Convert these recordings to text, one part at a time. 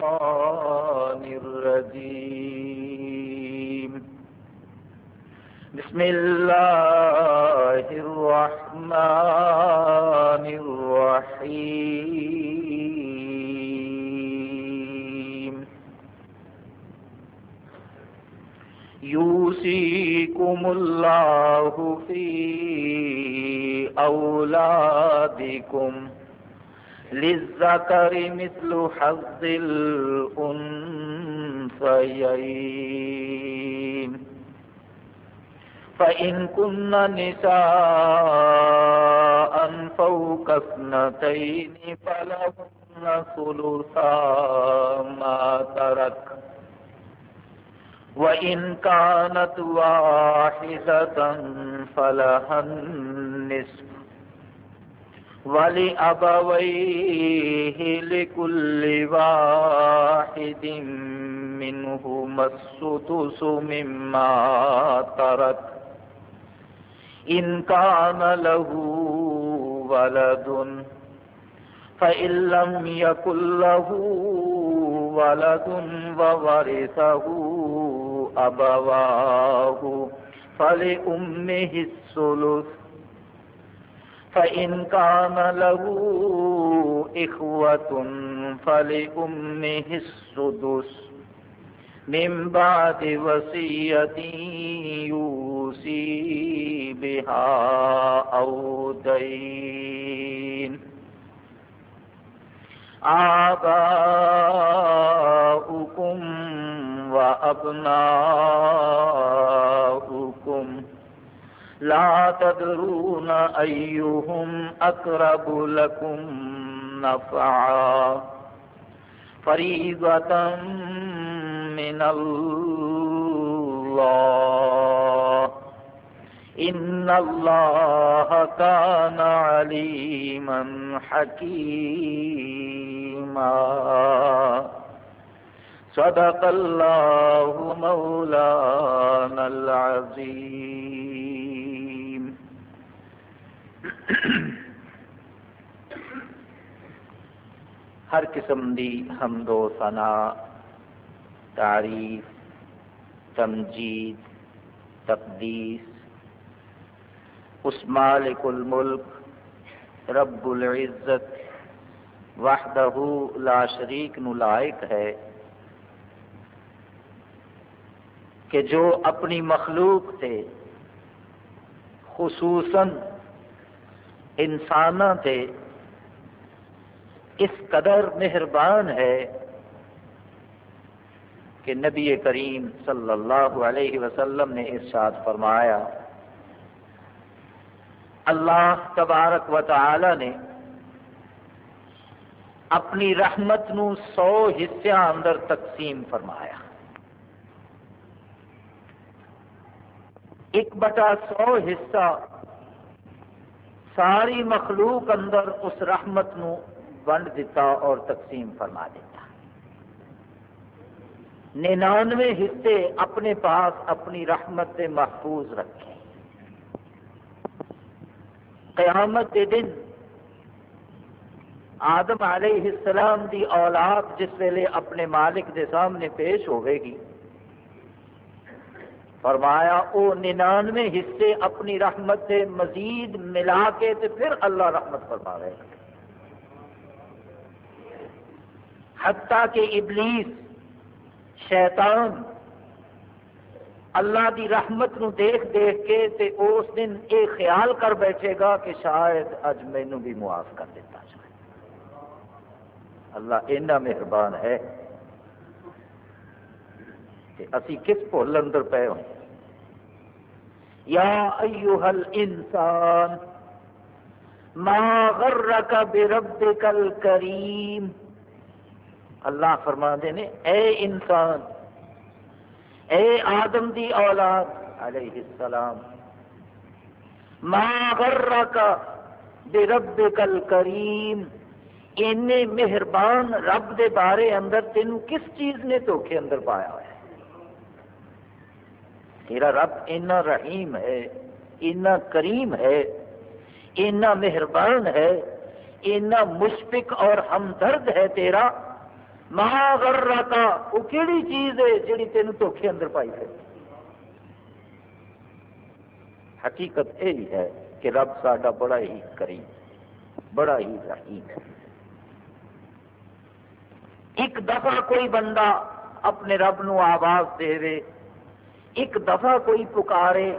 الشيطان الرجيم. بسم الله الرحمن الرحيم. يوصيكم الله في أولادكم. للذكر مثل حظ الأنثيين. فإن كن نساء فوق اثنتين فلهن ثلثا ما ترك. وإن كانت واحدة فلها النصف. ولأبويه لكل واحد منهما السدس مما ترك. إن كان له ولد، فإن لم يكن له ولد وورثه أبواه فلأمه الثلث. فإن كان له إخوة فلأمه السدس من بعد وصية يوصي بها أو دين آباؤكم وأبناؤكم لا تدرون أيهم أقرب لكم نفعا. فريضة من الله. إن الله كان عليما حكيما. صدق الله مولانا العظيم. ہر قسم دی حمد و ثنا، تعریف، تمجید، تقدیس۔ اس مالک الملک، رب العزت، وحدہ لا شریک لائق ہے کہ جو اپنی مخلوق سے خصوصاً انسانوں سے اس قدر مہربان ہے کہ نبی کریم صلی اللہ علیہ وسلم نے ارشاد فرمایا، اللہ تبارک و تعالی نے اپنی رحمت نو سو حصہ اندر تقسیم فرمایا۔ ایک بٹا سو حصہ ساری مخلوق اندر اس رحمت نو ونڈ دیتا اور تقسیم فرما دیتا ننانوے حصے اپنے پاس اپنی رحمت سے محفوظ رکھے۔ قیامت کے دن آدم علیہ السلام دی اولاد جس ویلے اپنے مالک دے سامنے پیش ہوئے گی فرمایا، او ننانوے حصے اپنی رحمت سے مزید ملا کے تے پھر اللہ رحمت فرماوے گا حتیٰ کہ ابلیس، شیطان اللہ دی رحمت نو دیکھ دیکھ کے تے اس دن یہ خیال کر بیٹھے گا کہ شاید اج مینو بھی معاف کر دیتا جائے۔ اللہ اینا مہربان ہے۔ کہ اسی کس بھول اندر پے ہوں؟ یا ایوہ الانسان، ما غرک بربک الکریم۔ اللہ فرما دے نے، اے انسان، اے آدم دی اولاد، علیہ السلام، ما غرک بربک الکریم۔ اینے مہربان رب دے بارے اندر تینوں کس چیز نے دھوکے اندر پایا ہوا تیرا رب اینا رحیم ہے اینا کریم ہے اینا مہربان ہے اینا مشفق اور ہمدرد ہے تیرا۔ ماں غرتا، وہ کیڑی چیز ہے جیڑی تین دھوکھے اندر پائی ہے حقیقت یہی ہے کہ رب ساڈا بڑا ہی کریم، بڑا ہی رحیم ہے۔ ایک دفعہ کوئی بندہ اپنے رب نو آواز دے ایک دفعہ کوئی پکارے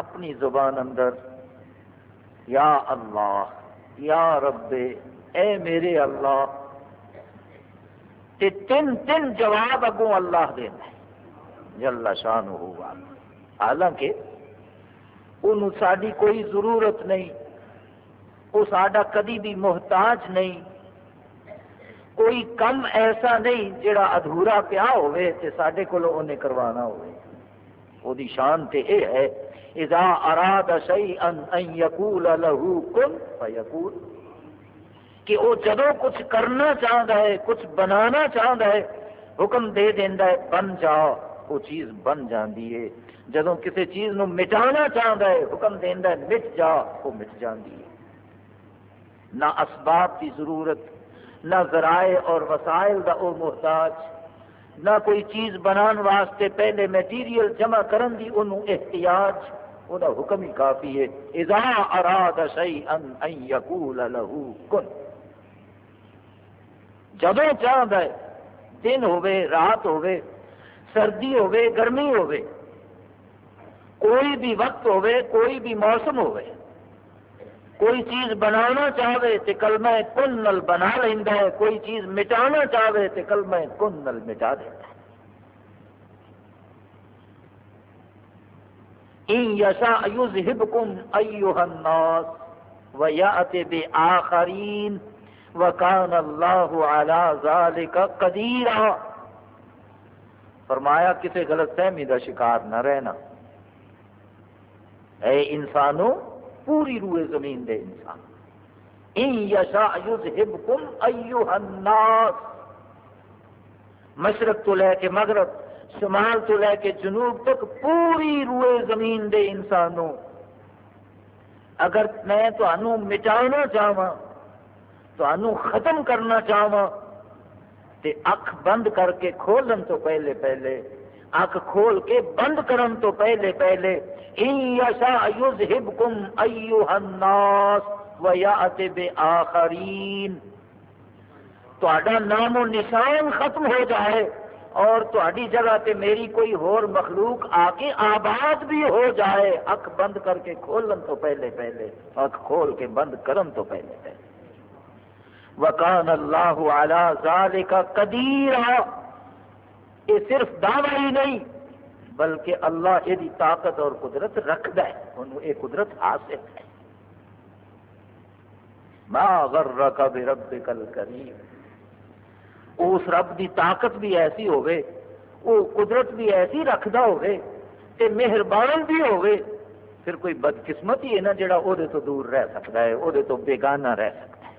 اپنی زبان اندر، یا اللہ، یا رب، اے میرے اللہ، تے تین تین جواب اگوں اللہ دینا جل شان ہوا حالانکہ انہوں ساری کوئی ضرورت نہیں، وہ ساڈا کدی بھی محتاج نہیں۔ کوئی کم ایسا نہیں جڑا ادھورا پیا ہوئے تے ساڈے کو انہیں کروانا ہوئے۔ وہ شان تے اے ہے، اذا اراد شیئا ان یقول له کن فیقول کہ وہ جدو کچھ کرنا چاہتا ہے، کچھ بنانا چاہتا ہے، حکم دے دینا ہے، بن جاؤ وہ چیز بن جاندی ہے۔ جدو کسی چیز نو مٹانا چاہتا ہے، حکم دینا ہے، مٹ جا، وہ مٹ جاندی ہے۔ نہ اسباب کی ضرورت، نہ ذرائع اور وسائل دا او محتاج۔ نہ کوئی چیز بنان واسطے پہلے میٹیریل جمع کرن دی انہوں احتیاج۔ وہ حکم ہی کافی ہے۔ اذا اراد شیئا ان یقول له کن جدو چاہتا ہے، دن ہوئے، رات ہوئے، سردی ہوئے، گرمی ہوئے، کوئی بھی وقت ہوئے، کوئی بھی موسم ہوئے کوئی چیز بنانا چاہے تو کلمہ کن نل بنا لینا ہے، کوئی چیز مٹانا چاہے تو کلمہ کن نل مٹا دیتا ہے۔ ان یشا یذہبکم ایوہ الناس ویأت بآخرین وکان اللہ علی ذالک قدیرہ فرمایا کسی غلط فہمی کا شکار نہ رہنا۔ اے انسانوں پوری روئے زمین دے انسان۔ ان یشا یذہبکم ایوہ الناس۔ مشرق تو لے کے مغرب، شمال تو لے کے جنوب تک پوری روئے زمین دے انسانوں۔ اگر میں تو مٹانا چاہواں تو ختم کرنا چاہواں، تے اکھ بند کر کے کھولن تو پہلے پہلے اکھ کھول کے بند کرن تو پہلے پہلے نام و نشان ختم ہو جائے اور تاری جگہ تے میری کوئی ہور مخلوق آ کے آباد بھی ہو جائے۔ اکھ بند کر کے کھولن تو پہلے پہلے اکھ کھول کے بند کرن تو پہلے پہلے۔ وکان اللہ علی ذالک قدیر یہ صرف دعوی ہی نہیں، بلکہ اللہ یہ طاقت اور قدرت رکھتا ہے، انہوں یہ قدرت حاصل ہے۔ ما غرک بربک الکریم۔ اس رب دی طاقت بھی ایسی ہوئے، وہ قدرت بھی ایسی رکھدا ہوئے، تے مہربان بھی ہوئے، پھر کوئی بدقسمت ہی ہے نا، جڑا او دے تو دور رہ سکتا ہے او دے تو بیگانہ رہ سکتا ہے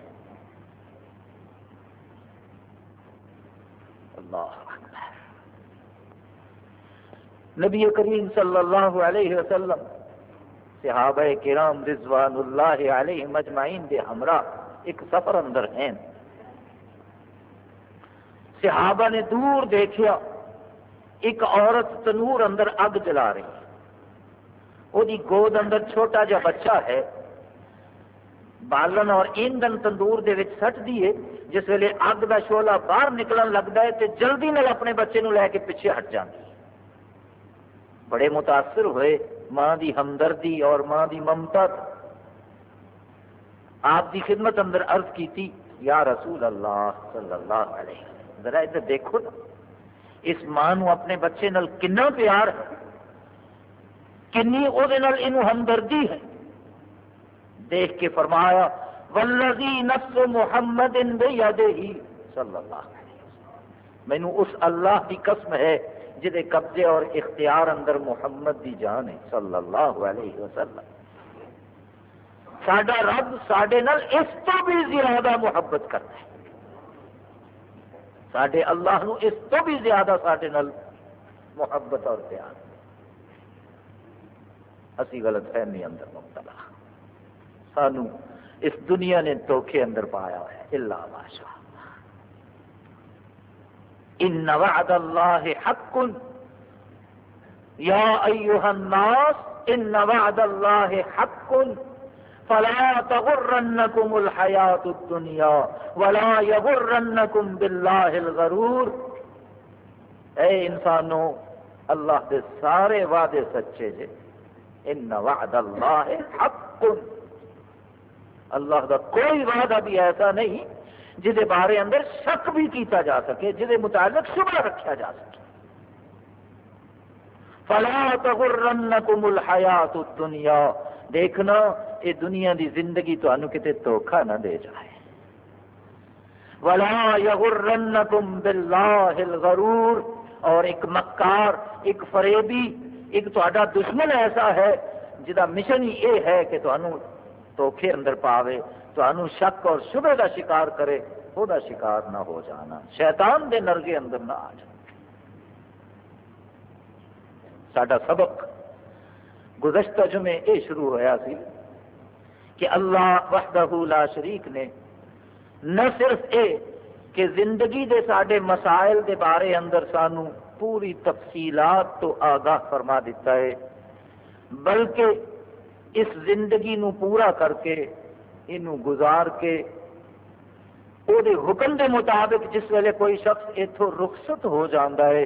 اللہ نبی کریم صلی اللہ علیہ وسلم، صحابہ کرام رضوان اللہ علیہ مجمعین دے ہمراہ ایک سفر اندر ہیں۔ صحابہ نے دور دیکھیا، ایک عورت تنور اندر اگ جلا رہی وہ گود اندر چھوٹا جا بچہ ہے، بالن اور ایندھن تندور دے وچ سٹ دیے جس ویلے اگ دا شولا باہر نکلن لگتا ہے تے جلدی نال اپنے بچے نو لے کے پیچھے ہٹ جاتی بڑے متاثر ہوئے، ماں دی ہمدردی اور ماں دی ممتا آپ دی خدمت اندر عرض کی تھی، یا رسول اللہ صلی اللہ علیہ وسلم، ذرا ادھر دیکھو نا۔ اس ماں نو اپنے بچے نال کنا پیار ہے؟ کنی او دے نال انو ہمدردی ہے؟ دیکھ کے فرمایا والذی نفس محمد بیدہی صلی اللہ علیہ وسلم۔ مینو اس اللہ کی قسم ہے جہے قبضے اور اختیار اندر محمد دی جان ہے، صلی اللہ علیہ وسلم۔ سڈا رب سڈے اس تو بھی زیادہ محبت کرتا ہے۔ سڈے اللہ نو اس تو بھی زیادہ سڈے محبت اور پیار۔ اسی غلط فہمی اندر مبتلا۔ سانو اس دنیا نے دھوکھے اندر پایا ہے اللہ بادشاہ ان وعد اللہ حق. یا ایوہ الناس ان وعد اللہ حق. فلا تغرنکم الحیات الدنیا ولا یغرنکم باللہ الغرور. اے انسانوں اللہ کے سارے وعدے سچے جے ان وعد اللہ حق. اللہ کا کوئی وعدہ بھی ایسا نہیں جہد بارے اندر شک بھی کیتا جا سکے جہد متعلق شبہ رکھا جا سکے۔ فلا تغرنکم الحیات الدنیا دیکھنا یہ دنیا دی زندگی تو انو کتے دھوکھا نہ دے جائے۔ ولا یغرنکم باللہ الغرور۔ اور ایک مکار، ایک فریبی، ایک تا دشمن ایسا ہے جہاں مشن ہی یہ ہے کہ تمہوں دھوکھے اندر پاوے۔ تو شک اور شبے کا شکار کرے، وہ شکار نہ ہو جانا۔ شیطان دے نرگے اندر نہ آ جانا سڈا سبق گزشتہ جمعے یہ شروع ہوا سی کہ اللہ وحدہ لا شریک نے نہ صرف یہ کہ زندگی دے سارے مسائل دے بارے اندر سانو پوری تفصیلات تو آگاہ فرما دیتا ہے، بلکہ اس زندگی نو پورا کر کے انو گزار کے او دے حکم دے مطابق جس ویلے کوئی شخص اتو رخصت ہو جاندہ ہے،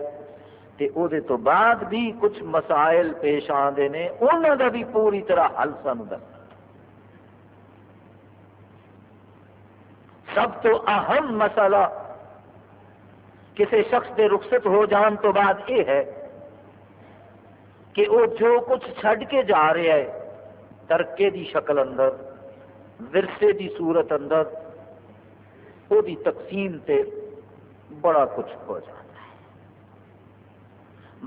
تے او دے تو بعد بھی کچھ مسائل پیش آندے نے انہوں دا بھی پوری طرح حل سانو دس۔ سب تو اہم مسئلہ کسی شخص کے رخصت ہو جان تو بعد یہ ہے کہ وہ جو کچھ چھڈ کے جا رہا ہے ترکے دی شکل اندر ورثے دی صورت اندر وہ تقسیم تے بڑا کچھ ہو جاتا ہے۔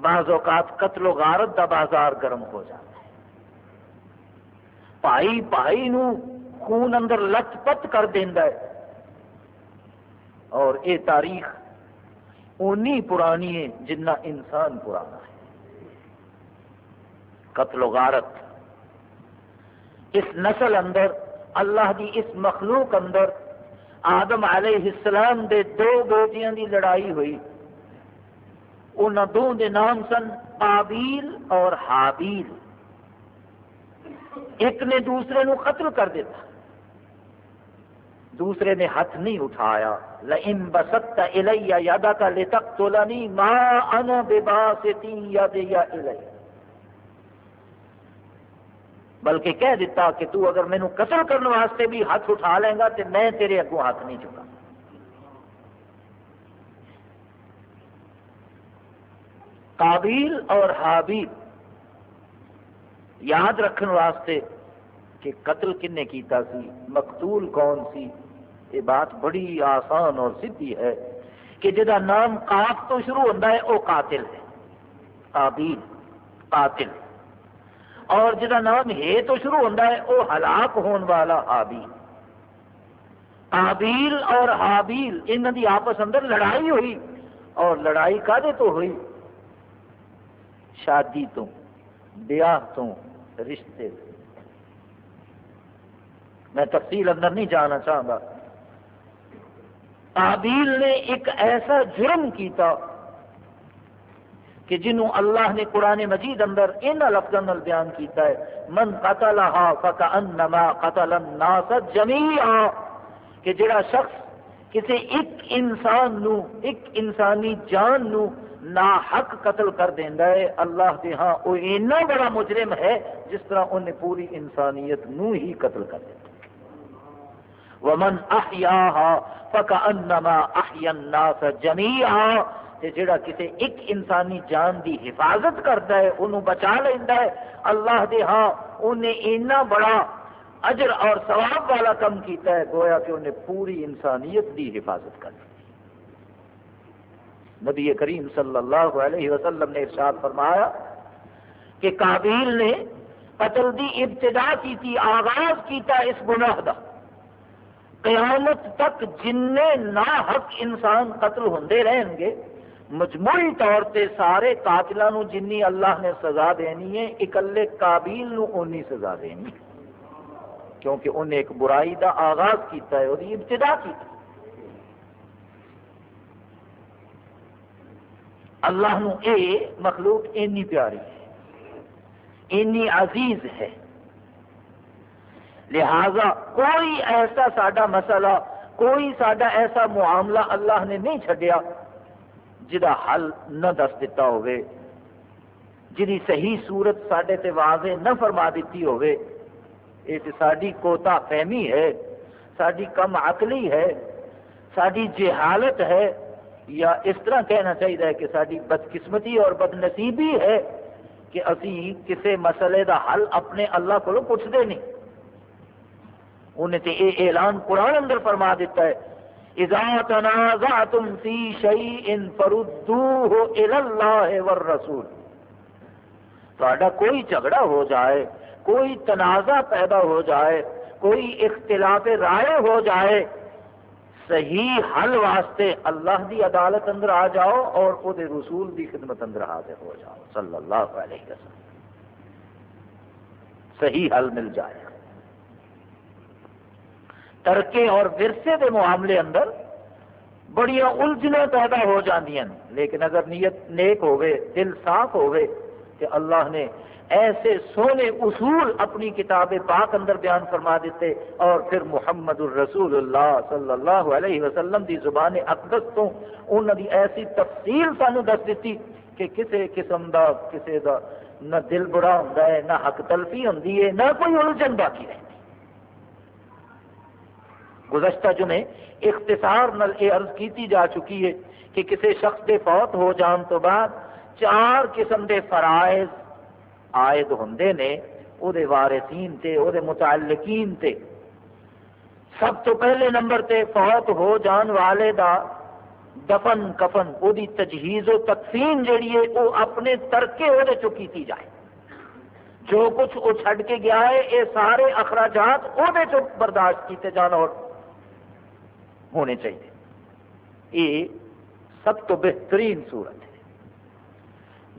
بعض اوقات قتل و غارت دا بازار گرم ہو جاتا ہے۔ پائی پائی نو خون اندر لت پت کر دینا ہے۔ اور یہ تاریخ اونی پرانی ہے جنہ انسان پرانا ہے۔ قتل و غارت اس نسل اندر اللہ دی اس مخلوق اندر آدم علیہ السلام دے دو بیٹیاں دی لڑائی ہوئی۔ ان دو دے نام سن آبیل اور حابیل۔ ایک نے دوسرے نو قتل کر دیتا۔ دوسرے نے ہاتھ نہیں اٹھایا۔ لئن بسطت الی یدک لتقتلنی ما انا بباسطی یدی الی بلکہ کہہ دیتا کہ تو اگر مینو قتل کرنے واسطے بھی ہاتھ اٹھا لیں گا تو میں تیرے اگوں ہاتھ نہیں چکا قابیل اور حابیل یاد رکھنے واسطے کہ قتل کنے کیتا سی؟ مقتول کون سی؟ یہ بات بڑی آسان اور سیدھی ہے کہ جہاں نام کاف تو شروع ہوتا ہے وہ قاتل ہے۔ قابیل، قاتل۔ اور جہاں نام ہے تو شروع ہوتا ہے وہ ہلاک ہون والا حابیل قابیل اور حابیل انہوں دی آپس اندر لڑائی ہوئی اور لڑائی کدے تو ہوئی؟ شادی تو، بیاہ تو، رشتے میں تفصیل اندر نہیں جانا چاہوں گا قابیل نے ایک ایسا جرم کیتا کہ جنہوں اللہ نے قرآن مجید اندر ان لفظوں نال بیان کیتا ہے، من قتلها فکانما قتل الناس جميعا کہ جڑا شخص کسی ایک انسان نو، ایک انسانی جان نو نا حق قتل کر دینا ہے، اللہ کے ہاں وہ اتنا بڑا مجرم ہے جس طرح انہیں پوری انسانیت نو ہی قتل کر دیا ومن احیاها فکانما احیا الناس جميعا تے جڑا کسی ایک انسانی جان دی حفاظت کرتا ہے، انہوں بچا لینا ہے۔ اللہ دے ہاں انہیں اتنا بڑا اجر اور ثواب والا کم کیتا ہے، گویا کہ انہیں پوری انسانیت دی حفاظت کر۔ دی نبی کریم صلی اللہ علیہ وسلم نے ارشاد فرمایا کہ کابیل نے قتل دی ابتدا کی تھی، آغاز کیتا اس گناہ دا۔ قیامت تک جن نا حق انسان قتل ہوندے رہیں گے مجموعی طور پہ سارے قاتلوں جنی اللہ نے سزا دینی ہے، اکلے قابیل نو اونی سزا دینی۔ کیونکہ انہیں ایک برائی دا آغاز کیتا ہے، اور ابتدا کی اللہ نو اے مخلوق اینی پیاری ہے، اینی عزیز ہے۔ لہذا کوئی ایسا ساڈا مسئلہ، کوئی ساڈا ایسا معاملہ اللہ نے نہیں چھڈیا۔ جدا حل نہ دس دیتا ہوئے جی صحیح صورت سڈے تے واضح نہ فرما دیتی ہوئے یہ ساری کوتا فہمی ہے ساری کم عقلی ہے ساری جہالت ہے، یا اس طرح کہنا چاہیے کہ ساری بدقسمتی اور بد نصیبی ہے کہ اسی کسی مسئلے دا حل اپنے اللہ کو پوچھتے نہیں۔ انہیں تے اے اعلان قرآن اندر فرما دیتا ہے اذا تنازعتم فی شیء فردوه الى والرسول۔ کوئی جھگڑا ہو جائے، کوئی تنازع پیدا ہو جائے، کوئی اختلاف رائے ہو جائے، صحیح حل واسطے اللہ دی عدالت اندر آ جاؤ اور او دے رسول دی خدمت اندر حاضر ہو جاؤ، صلی اللہ علیہ وسلم۔ صحیح حل مل جائے۔ ترکے اور ورثے دے معاملے اندر بڑی الجھنیں پیدا ہو جاندیاں لیکن اگر نیت نیک ہوئے دل صاف ہوئے کہ اللہ نے ایسے سونے اصول اپنی کتاب پاک اندر بیان فرما دیتے اور پھر محمد الرسول اللہ صلی اللہ علیہ وسلم دی زبان اقدس تو انہوں دی ایسی تفصیل سانو دس دیتی کہ کسی قسم دا کسی دا نہ دل بڑا ہوں نہ حق تلفی ہوں نہ کوئی الجھن باقی رہتی گزشتہ جمعے اختصار نل یہ عرض کیتی جا چکی ہے کہ کسی شخص کے فوت ہو جان تو بعد چار قسم کے فرائض آئد ہوں نے وہ وارثین تے وہ متعلقین تے۔ سب تو پہلے نمبر تے فوت ہو جان والے دا دفن کفن وہ تجہیز و تقسیم جیڑی ہے وہ اپنے ترکے وہ چکی کی جائے۔ جو کچھ وہ چھڈ کے گیا ہے یہ سارے اخراجات وہ برداشت کیتے جان اور ہونے چاہیے۔ یہ سب تو بہترین صورت ہے۔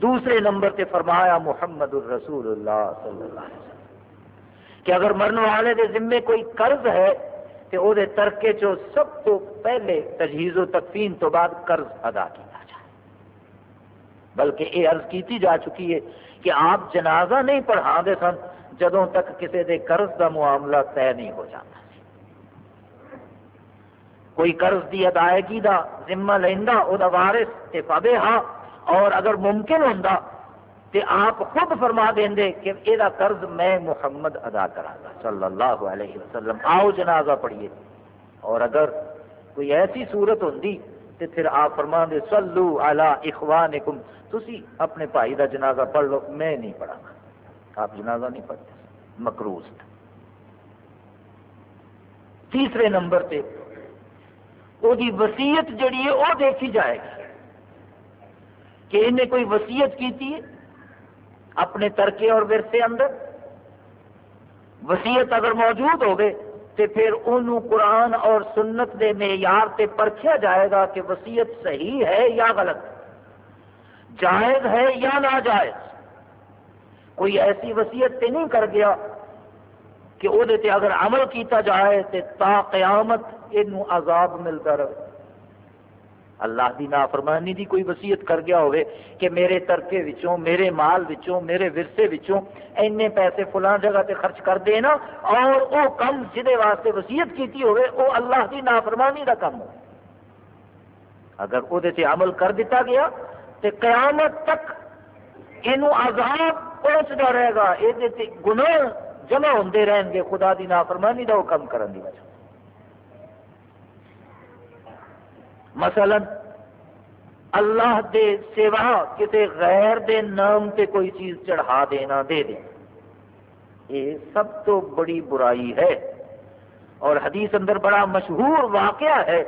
دوسرے نمبر تے فرمایا محمد الرسول اللہ صلی اللہ علیہ وسلم کہ اگر مرن والے دے ذمے کوئی قرض ہے تو وہ ترکے چو سب تو پہلے تجہیز و تکفین تو بعد قرض ادا کیا جائے۔ بلکہ یہ عرض کیتی جا چکی ہے کہ آپ جنازہ نہیں پڑھا دے سن جدوں تک کسی دے قرض دا معاملہ طے نہیں ہو جاتا۔ کوئی قرض دی ادائیگی دا، ذمہ لینا وہ وارث تے پابے ہاں اور اگر ممکن ہوں تو آپ خود فرما دیں دے کہ یہ قرض میں محمد ادا کرا گا۔ صلی اللہ علیہ وسلم، آؤ جنازہ پڑھیے۔ اور اگر کوئی ایسی صورت ہوں تو پھر آپ فرما دے سلو اعلیٰ اخوان تھی اپنے بھائی کا جنازہ پڑھ لو، میں نہیں پڑھا گا آپ جنازہ نہیں پڑھتے مکروز تیسرے نمبر پہ وہ وسیعت جڑی ہے وہ دیکھی جائے گی کہ انہیں کوئی وسیعت کی تھی اپنے ترکے اور ورثے اندر وسیعت اگر موجود ہوگی تو پھر انہوں قرآن اور سنت دے معیار سے پرکھیا جائے گا کہ وسیعت صحیح ہے یا غلط جائز ہے یا ناجائز کوئی ایسی وسیعت تے نہیں کر گیا کہ وہ اگر عمل کیتا جائے تو تا قیامت یہ عذاب ملتا رہے۔ اللہ دی نافرمانی دی کوئی وسیعت کر گیا ہوئے کہ میرے ترکے وچوں، میرے مال وچوں، میرے ورثے وچوں اینے پیسے فلاں جگہ تے خرچ کر دینا اور او کم جدے واسطے وسیعت کیتی ہوئے، او اللہ دی نافرمانی دا کم ہو اگر او دے تے عمل کر دیتا گیا، تے قیامت تک اینو عذاب پہنچتا رہے گا یہ گناہ جمع ہوندے رہیں گے، خدا دی نافرمانی دا وہ کم کرن دی وجہ۔ مثلا، اللہ دے سوا کسی غیر دے نام تے کوئی چیز چڑھا دینا دے دے۔ یہ سب تو بڑی برائی ہے۔ اور حدیث اندر بڑا مشہور واقعہ ہے۔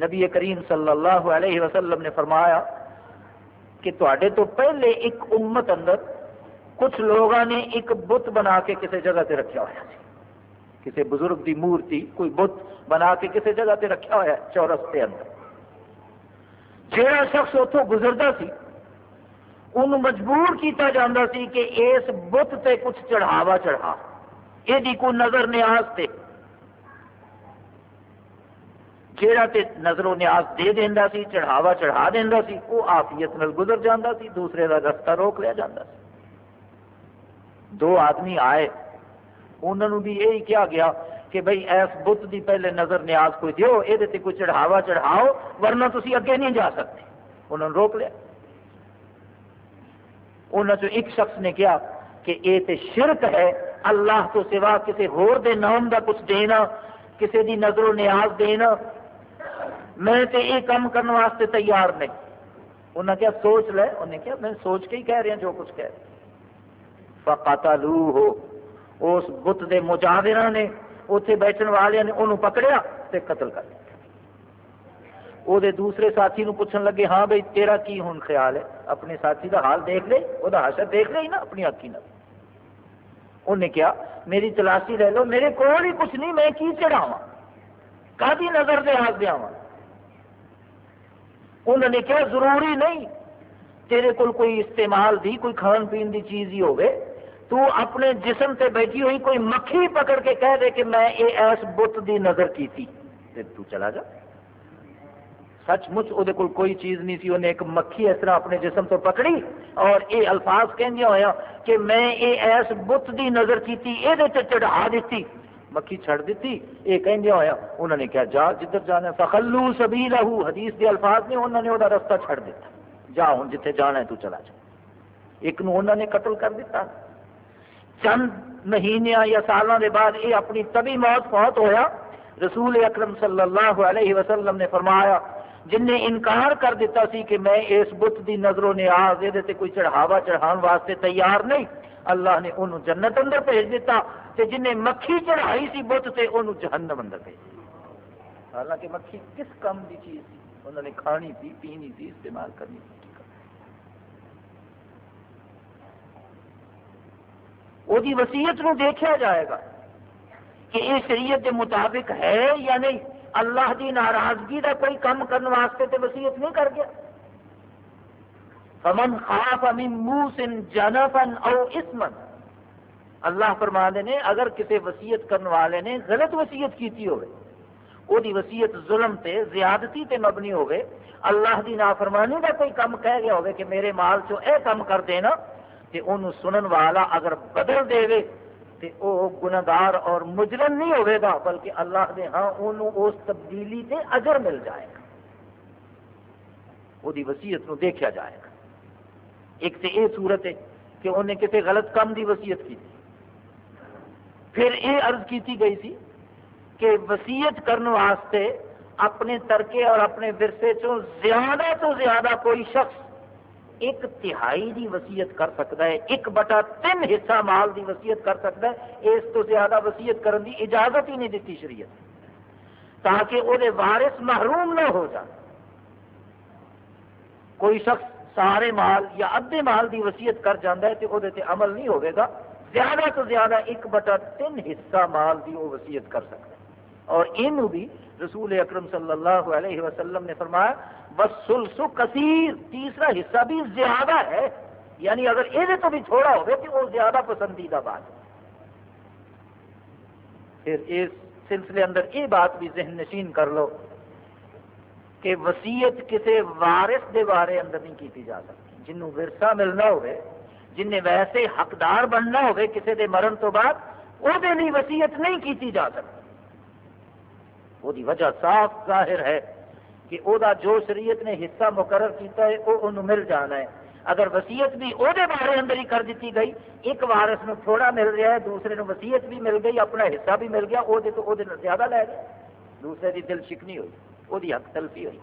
نبی کریم صلی اللہ علیہ وسلم نے فرمایا کہ تے تو پہلے ایک امت اندر کچھ لوگوں نے ایک بت بنا کے کسی جگہ تے رکھا ہوا کسی بزرگ دی مورتی کوئی بت بنا کے کسی جگہ تے رکھا ہوا ہے چورس کے اندر۔ جہاں شخص اتوں گزرتا سی ان مجبور کیتا جاتا سی کہ اس بت تے کچھ چڑھاوا چڑھا۔ یہ کوئی نظر نیاز تے۔ جیڑا تے نظر و نیاز دے دینا سی، چڑھاوا چڑھا دینا سی وہ آفیت نل گزر جانا سی، دوسرے کا رستہ روک لیا جاتا سی۔ دو آدمی آئے۔ انہوں نے بھی یہی کیا گیا کہ بھئی ایس بت دی پہلے نظر نیاز کوئی دیو یہ کوئی چڑھاوا چڑھاؤ، ورنہ تسی اگے نہیں جا سکتے۔ انہوں نے روک لیا۔ انہوں نے ایک شخص نے کیا کہ یہ تے شرک ہے، اللہ تو سوا کسی ہور دے نام دا کچھ دینا کسی دی نظر و نیاز دینا۔ میں تے یہ کام کرنے واسطے تیار نہیں۔ انہوں نے کیا سوچ لے انہیں کیا میں سوچ کے ہی کہہ رہا جو کچھ کہہ رہے فقاتلوہ اس بت دے مجاورہ نے اتنے بیٹھن والے نے انہوں پکڑیا تے قتل کر دیا۔ وہ دوسرے ساتھی نو پوچھن لگے ہاں بھائی تیرا کی ہوں خیال ہے؟ اپنے ساتھی دا حال دیکھ لے وہ حشر دیکھ لے ہی نا، اپنی اکی نہ انہیں کیا میری تلاشی لے لو، میرے کو ہی کچھ نہیں، میں کی چڑھاوا کا نظر دے ہاتھ دیا انہوں نے کیا ضروری نہیں، تیرے کول کوئی استعمال دی، کوئی کھان پین دی چیز ہی ہوگی تو اپنے جسم سے بیٹھی ہوئی کوئی مکھی پکڑ کے کہہ دے کہ میں یہ ایس بت دی نظر کی تھی۔ تو چلا جا۔ سچ مچ وہ کوئی چیز نہیں تھی انہیں ایک مکھی اس طرح اپنے جسم تو پکڑی اور یہ الفاظ کہہ ہوا کہ میں یہ ایس بت دی نظر کی تھی یہ چڑھا دیتی۔ مکھی چھڑ دیتی یہ کہہ ہوا انہوں نے کیا جا جدھر جانا فخلو سبھی حدیث کے الفاظ نے انہوں نے وہ رستہ چھڑ دیتا۔ جا ہوں جتنے جانا ہے تو چلا جا۔ ایک نو انہوں نے قتل کر دیتا۔ چند مہینے یا سالوں کے بعد یہ اپنی تبھی موت فوت ہویا۔ رسول اکرم صلی اللہ علیہ وسلم نے فرمایا، جن نے انکار کر دیتا سی کہ میں اس بت دی نظر و نیاز، یہ کوئی چڑھاوا چڑھان واسطے تیار نہیں، اللہ نے انہوں جنت اندر بھیج دیتا تے جن نے مکھی چڑھائی سی بت سے انہوں جہنم اندر بھیج حالانکہ مکھی کس کم دی چیز تھی انہوں نے کھانی تھی پینی تھی استعمال کرنی تھی وہ وسیعت نو دیکھا جائے گا کہ یہ شریعت کے مطابق ہے یا نہیں۔ اللہ کی ناراضگی کا کوئی کام کرنے واسطے تو وسیعت نہیں کر گیا۔ فمن خاف امین موسن جنفن او اسمن اللہ فرما نے، اگر کسی وسیعت کرنے والے نے غلط وسیعت کیتی ہوئے، وہ وسیعت ظلم تے، زیادتی تے مبنی ہوئے، اللہ دی نافرمانی کا کوئی کام کہہ گیا ہوئے کہ میرے مال چو اے کام کر دینا۔ کہ انہوں سنن والا اگر بدل دے وے تے او گناہگار اور مجرم نہیں ہوئے گا، بلکہ اللہ دے ہاں انہوں اس تبدیلی تے اجر مل جائے گا۔ وہ وسیعت نو دیکھا جائے گا۔ ایک تے یہ صورت ہے کہ انہیں کسی غلط کام دی وسیعت کی تھی۔ پھر یہ عرض کیتی گئی تھی کہ وسیعت کرنے واسطے اپنے ترکے اور اپنے ورثے چوں زیادہ تو زیادہ کوئی شخص ایک تہائی دی وسیعت کر سکتا ہے، ایک بٹا تین حصہ مال دی وسیعت کر سکتا ہے، اس تو زیادہ وسیعت کرنے دی اجازت ہی نہیں دیتی شریعت۔ تاکہ وہ وارث محروم نہ ہو جائے۔ کوئی شخص سارے مال یا ادھے مال دی وسیعت کر جانا ہے تو وہ عمل نہیں ہوئے گا، زیادہ تو زیادہ ایک بٹا تین حصہ مال دی وہ وسیعت کر سکتا ہے۔ اور یہ بھی رسول اکرم صلی اللہ علیہ وسلم نے فرمایا بس سلسو کثیر تیسرا حصہ بھی زیادہ ہے یعنی اگر یہ تو بھی چھوڑا ہوگا تو وہ زیادہ پسندیدہ بات ہے۔ پھر اس سلسلے اندر یہ بات بھی ذہن نشین کر لو کہ وسیعت کسی وارث دے بارے اندر نہیں کی جا سکتی۔ جنوں ورثہ ملنا ہوئے جن نے ویسے حقدار بننا ہوئے کسی دے مرن تو بعد، وہ وسیعت نہیں کی جا سکتی۔ وہ وجہ صاف ظاہر ہے۔ کہ او دا جو شریعت نے حصہ مقرر کیتا ہے وہ انہوں مل جانا ہے۔ اگر وسیعت بھی وہ بارے اندر ہی کر دیتی گئی، ایک وارس نو تھوڑا مل رہا ہے، دوسرے نو وسیعت بھی مل گئی، اپنا حصہ بھی مل گیا وہ تو زیادہ لے گیا دوسرے کی دل شکنی ہوئی وہ حق تلفی ہوئی۔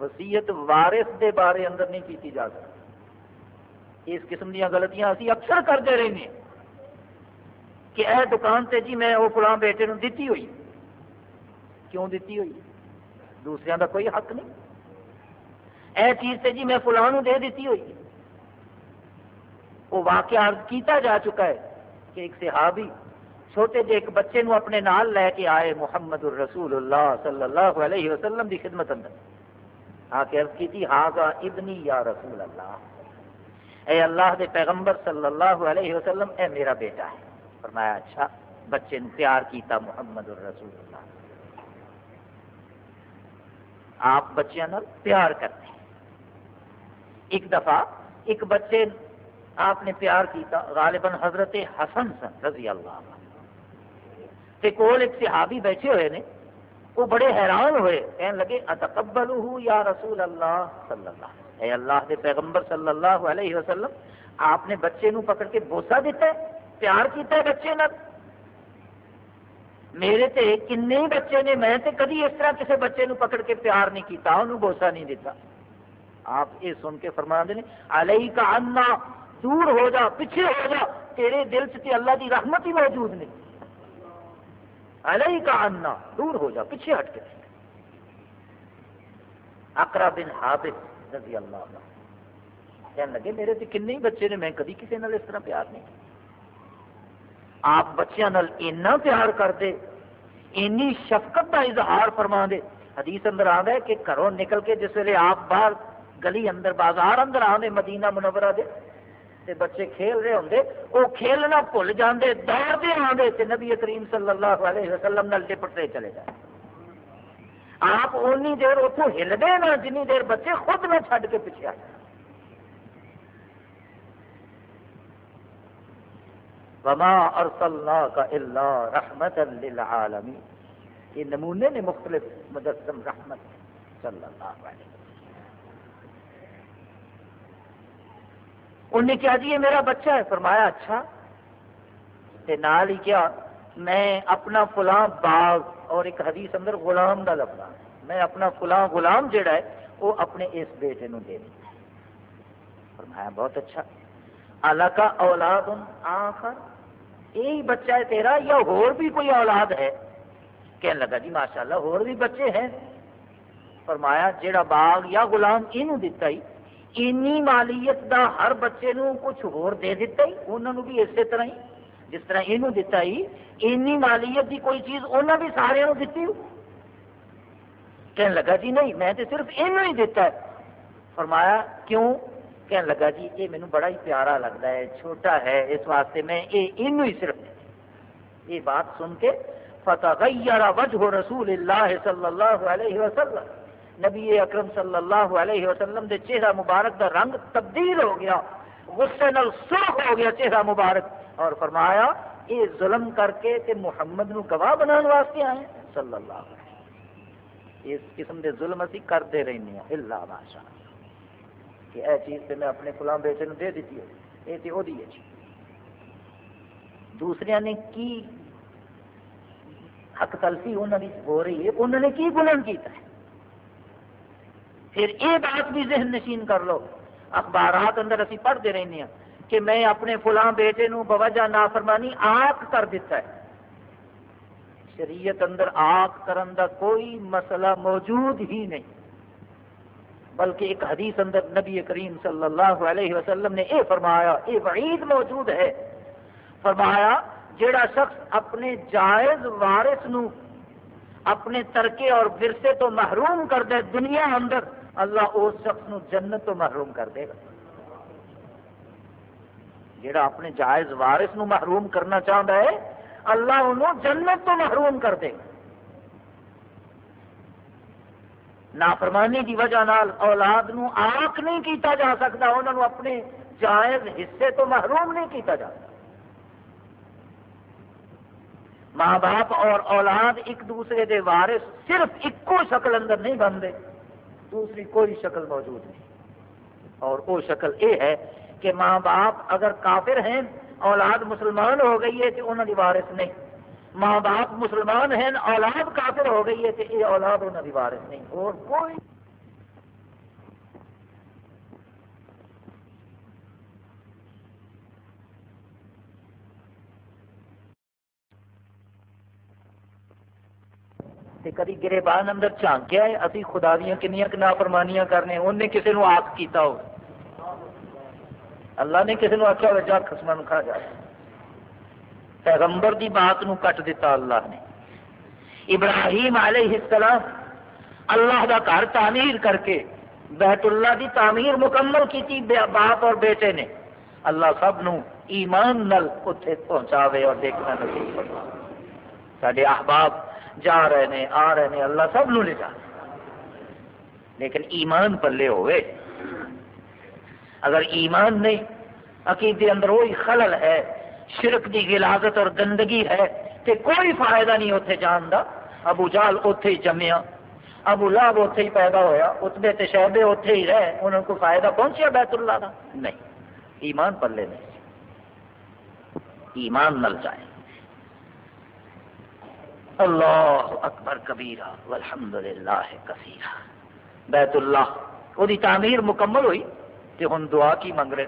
وسیعت وارث دے بارے اندر نہیں کیتی جا سکتی۔ اس قسم دیا غلطیاں اسی اکثر کرتے رہنے کہ اے دکان تے جی میں وہ فلاں بیٹے نو دیتی ہوئی۔ کیوں دیتی ہوئی؟ دوسرے کا کوئی حق نہیں۔ اے چیز تے جی میں فلاں دے دیتی ہوئی۔ وہ واقعہ عرض کیتا جا چکا ہے کہ ایک صحابی چھوٹے جے ایک بچے نو اپنے نال لے کے آئے محمد الرسول اللہ صلی اللہ علیہ وسلم دی خدمت اندر۔ آ کے عرض کی ہاگا ابنی یا رسول اللہ اے اللہ دے پیغمبر صلی اللہ علیہ وسلم، اے میرا بیٹا ہے۔ فرمایا اچھا بچے نے پیار کیتا محمد الرسول اللہ آپ بچیاں پیار کرتے ہیں۔ ایک دفعہ ایک بچے آپ نے پیار کیتا، غالباً حضرت حسن سن، رضی اللہ عنہ۔ تے کول ایک صحابی بیٹھے ہوئے نے، وہ بڑے حیران ہوئے کہنے لگے اتقبل یا رسول اللہ صلی اللہ اے اللہ دے پیغمبر صلی اللہ علیہ وسلم، آپ نے بچے نو پکڑ کے بوسا دیتا ہے، پیار کیتا ہے بچے نال؟ میرے تے کنے بچے نے، میں تے کدی اس طرح کسی بچے نو پکڑ کے پیار نہیں کیتا، انہوں بوسا نہیں دیتا۔ آپ یہ سن کے فرما دے علیہ کا انا، دور ہو جا، پیچھے ہو جا، تیرے دل سے اللہ دی رحمت ہی موجود نہیں۔ علیہ کا انا، دور ہو جا، پیچھے ہٹ کے۔ اکرا بن حابب رضی اللہ عنہ کہنے لگے، میرے تو کن بچے نے، میں کدی کسی نال اس طرح پیار نہیں آپ بچیاں نال اینا پیار کرتے اینی شفقت کا اظہار فرما دے حدیث اندر آ ہے کہ گھروں نکل کے جس ویلے آپ باہر گلی اندر، بازار اندر آدھے مدینہ منورہ دے، تے بچے کھیل رہے ہوں وہ کھیلنا بھول جاندے، دوڑتے آدھے تے نبی کریم صلی اللہ علیہ وسلم نال لپٹتے چلے جائے آپ اونی دیر اتوں ہلتے نہ، جنی دیر بچے خود نہ چھڈ کے پیچھے آ وما ارسلناک الا رحمت للعالمین یہ نمونے نے مختلف مجسم رحمت صلی اللہ علیہ انہوں نے کیا جی یہ میرا بچہ ہے۔ فرمایا اچھا۔ تے نال ہی کیا، میں اپنا فلاں باغ اور ایک حدیث اندر غلام کا لفظ میں اپنا فلاں غلام جڑا ہے، وہ اپنے اس بیٹے نو دے دیا فرمایا، بہت اچھا۔ اللہ کا اولاد آخر یہی بچہ ہے تیرا، یا اور بھی کوئی اولاد ہے؟ کہنے لگا جی ماشاءاللہ اور بھی بچے ہیں۔ فرمایا، جیڑا باغ یا غلام یہ دتا ہی اینی مالیت دا ہر بچے نو کچھ اور دے دیتا ہی انہوں نے بھی اسی طرح ہی، جس طرح یہ دتا ہی اینی مالیت دی کوئی چیز انہوں بھی سارے دیتی ہو۔ کہنے لگا جی نہیں، میں تو صرف یہ دیتا ہے۔ فرمایا، کیوں؟ کہنے لگا جی یہ مینو بڑا ہی پیارا لگتا ہے، چھوٹا ہے، اس واسطے میں یہ ہی صرف یہ بات سن کے فتح وجہ رسول اللہ صلی اللہ علیہ وسلم۔ نبی اکرم صلی اللہ علیہ وسلم دے چہرہ مبارک دا رنگ تبدیل ہو گیا، غصے نال سرخ ہو گیا چہرہ مبارک۔ اور فرمایا، یہ ظلم کر کے تے محمد نو گواہ بنانے واسطے آئے صلی اللہ علیہ وسلم۔ اس قسم دے ظلم اسی کرتے رہنے ہیں۔ اللہ ماشاء کہ اے چیز تے میں اپنے فلاں بیٹے نو دے دیتی ہے۔ یہ تے او دی ہے جی۔ دوسرے نے کی حق تلفی انہوں نے ہو رہی ہے انہوں نے کی گنن کیتا ہے؟ پھر یہ بات بھی ذہن نشین کر لو۔ اخبارات اندر اسی پڑھتے رہنے ہیں کہ میں اپنے فلاں بیٹے نو بوجہ نافرمانی آگ کر دیتا ہے۔ شریعت اندر آگ کرن دا کوئی مسئلہ موجود ہی نہیں۔ بلکہ ایک حدیث اندر نبی کریم صلی اللہ علیہ وسلم نے یہ فرمایا، یہ وعید موجود ہے۔ فرمایا، جیڑا شخص اپنے جائز وارث نو اپنے ترکے اور ورثے تو محروم کر دے دنیا اندر، اللہ اس شخص نو جنت تو محروم کر دے گا۔ جیڑا اپنے جائز وارث نو محروم کرنا چاہتا ہے، اللہ انہوں جنت تو محروم کر دے گا۔ نافرمانی کی وجہ نال اولاد نو آنکھ نہیں کیتا جا سکتا انہوں اپنے جائز حصے تو محروم نہیں کیتا جا سکتا۔ ماں باپ اور اولاد ایک دوسرے دے وارث صرف ایکو شکل اندر نہیں بنتے، دوسری کوئی شکل موجود نہیں۔ اور وہ شکل یہ ہے کہ ماں باپ اگر کافر ہیں، اولاد مسلمان ہو گئی ہے، تو انہوں کی وارث نہیں۔ ماں باپ مسلمان ہیں، اولاد کافر ہو گئی ہے تو یہ اولاد انہوں کی وارث نہیں۔ اور کوئی کدی گریبان اندر جھانکیا ہے ابھی خدا دیا کنیا نافرمانیاں کرنے انہیں کسی نے آس کیتا ہو۔ اللہ نے کسی نے آخیا ہو، جا کھا جا۔ پیغمبر دی بات نو کٹ دیتا اللہ نے۔ ابراہیم علیہ السلام اللہ دا گھر تعمیر کر کے بیت اللہ دی تعمیر مکمل کی تھی باپ اور بیٹے نے۔ اللہ سب نو ایمان نل اتنے پہنچاوے اور دیکھنا نصیب سارے احباب جا رہے ہیں آ رہے ہیں اللہ سب نو لے جا لیکن ایمان پلے ہوئے۔ اگر ایمان نہیں، عقیدے اندر وہی خلل ہے۔ شرک دی غلاظت اور گندگی ہے تو کوئی فائدہ نہیں اتنے جان کا ابو جال اتے ہی جمیا، ابو لاب اتے ہی پیدا ہوا اتنے تشہبے اتے ہی رہے، انہوں کو فائدہ پہنچیا بیت اللہ کا نہیں، ایمان پلے نہیں۔ ایمان نل جائے اللہ اکبر کبیرہ والحمد للہ کثیرہ۔ بیت اللہ وہ تعمیر مکمل ہوئی تو ہوں دعا کی منگ رہے۔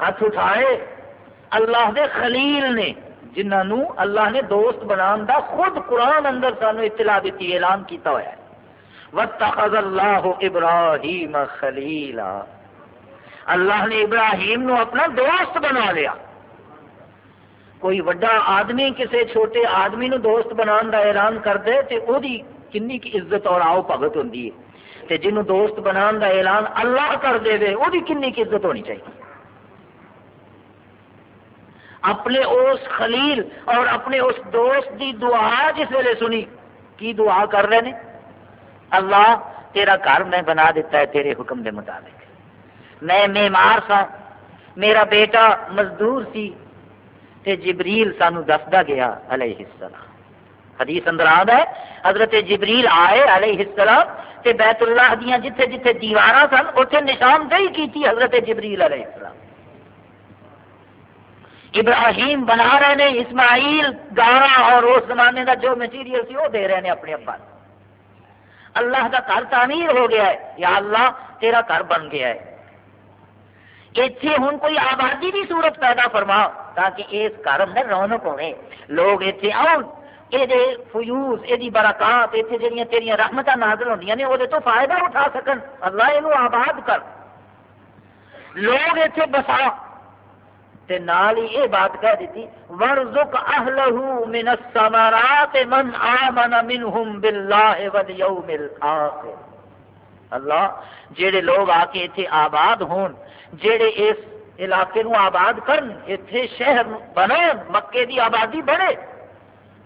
ہاتھ اٹھائے اللہ دے خلیل نے جنہوں اللہ نے دوست بنا دا خود قرآن اندر سانو اطلاع دیتی اعلان کیتا ہوا ہے۔ وَاتَّخَذَ اللَّهُ إِبْرَاهِيمَ خَلِيلًا۔ اللہ نے ابراہیم نو اپنا دوست بنا لیا۔ کوئی وڈا آدمی کسی چھوٹے آدمی نو دوست بنا دا اعلان کر دے تے او دی کنی کی عزت اور آؤ بھگت ہوں تے جنہوں دوست بنا دا اعلان اللہ کر دے دے وہ کنی کی عزت ہونی چاہیے۔ اپنے اس خلیل اور اپنے اس دوست دی دعا جس ویلے سنی۔ کی دعا کر رہے ہیں اللہ تیرا گھر میں بنا دیتا ہے تیرے حکم دے مطابق۔ میں میمار سا، میرا بیٹا مزدور سی، تے جبریل سانو دستا گیا علیہ السلام۔ حدیث اندر آد ہے، حضرت جبریل آئے علیہ السلام، تے بیت اللہ دیا جتھے جتھے دیوار سن اتنے نشاندہی کیتی حضرت جبریل علیہ السلام۔ ابراہیم بنا رہے ہیں، اسماعیل، گارا اور اس زمانے کا جو مٹیریل سی وہ دے رہے ہیں اپنے ابا اللہ کا گھر تعمیر ہو گیا ہے۔ یا اللہ، تیرا گھر بن گیا ہے۔ اتنے ہوں کوئی آبادی کی صورت پیدا فرما تاکہ اس گھر میں رونق ہوئے۔ لوگ اتنے آؤ یہ فیوز یہ براکات اتنے جہاں تیریا رحمت نازل ہوں نے وہ تو فائدہ اٹھا سکن۔ اللہ یہ آباد کر۔ لوگ اتنے بسا۔ تے نال ہی یہ بات کہہ دیتی، ورزق اہلہو من السمرات من آمن منہم باللہ والیوم الاخر اللہ جڑے لوگ آ کے اتنے آباد ہون جڑے اس علاقے نو آباد کرن اتنے شہر بنے مکے دی آبادی بڑھے،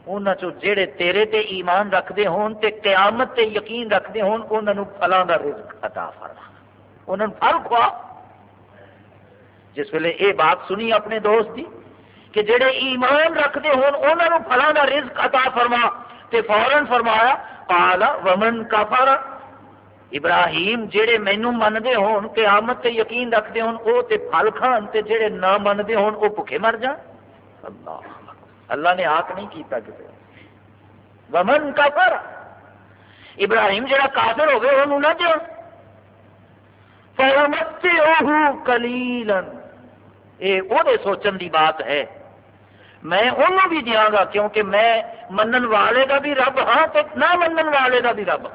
انہاں چو جڑے تیرے تے ایمان رکھدے ہون تے قیامت تے یقین رکھدے ہون، انہاں نو پھلاں دا رزق عطا فرما۔ انہاں پھل کھوا جس ویلے یہ بات سنی اپنے دوست کی کہ جڑے ایمان رکھتے ہون انہوں فلاں کا رزق عطا فرما تے فوراً فرمایا پالا ومن کفر. ابراہیم، جڑے مینو منتے ہون، قیامت تے یقین رکھتے ہون، او تے پھل کھان تے جڑے نہ منتے ہون، او بھوکے مر جان. اللہ اللہ نے آک نہیں کیتا کسی ومن کفر. ابراہیم جڑا کافر ہوگئے انہوں نہ دیا فَيَمَتِّعُهُ قَلِيلًا۔ یہ وہ سوچن دی بات ہے میں انہوں بھی دیا گا کیونکہ میں منن والے کا بھی رب ہاں تو نہ منن والے کا بھی رب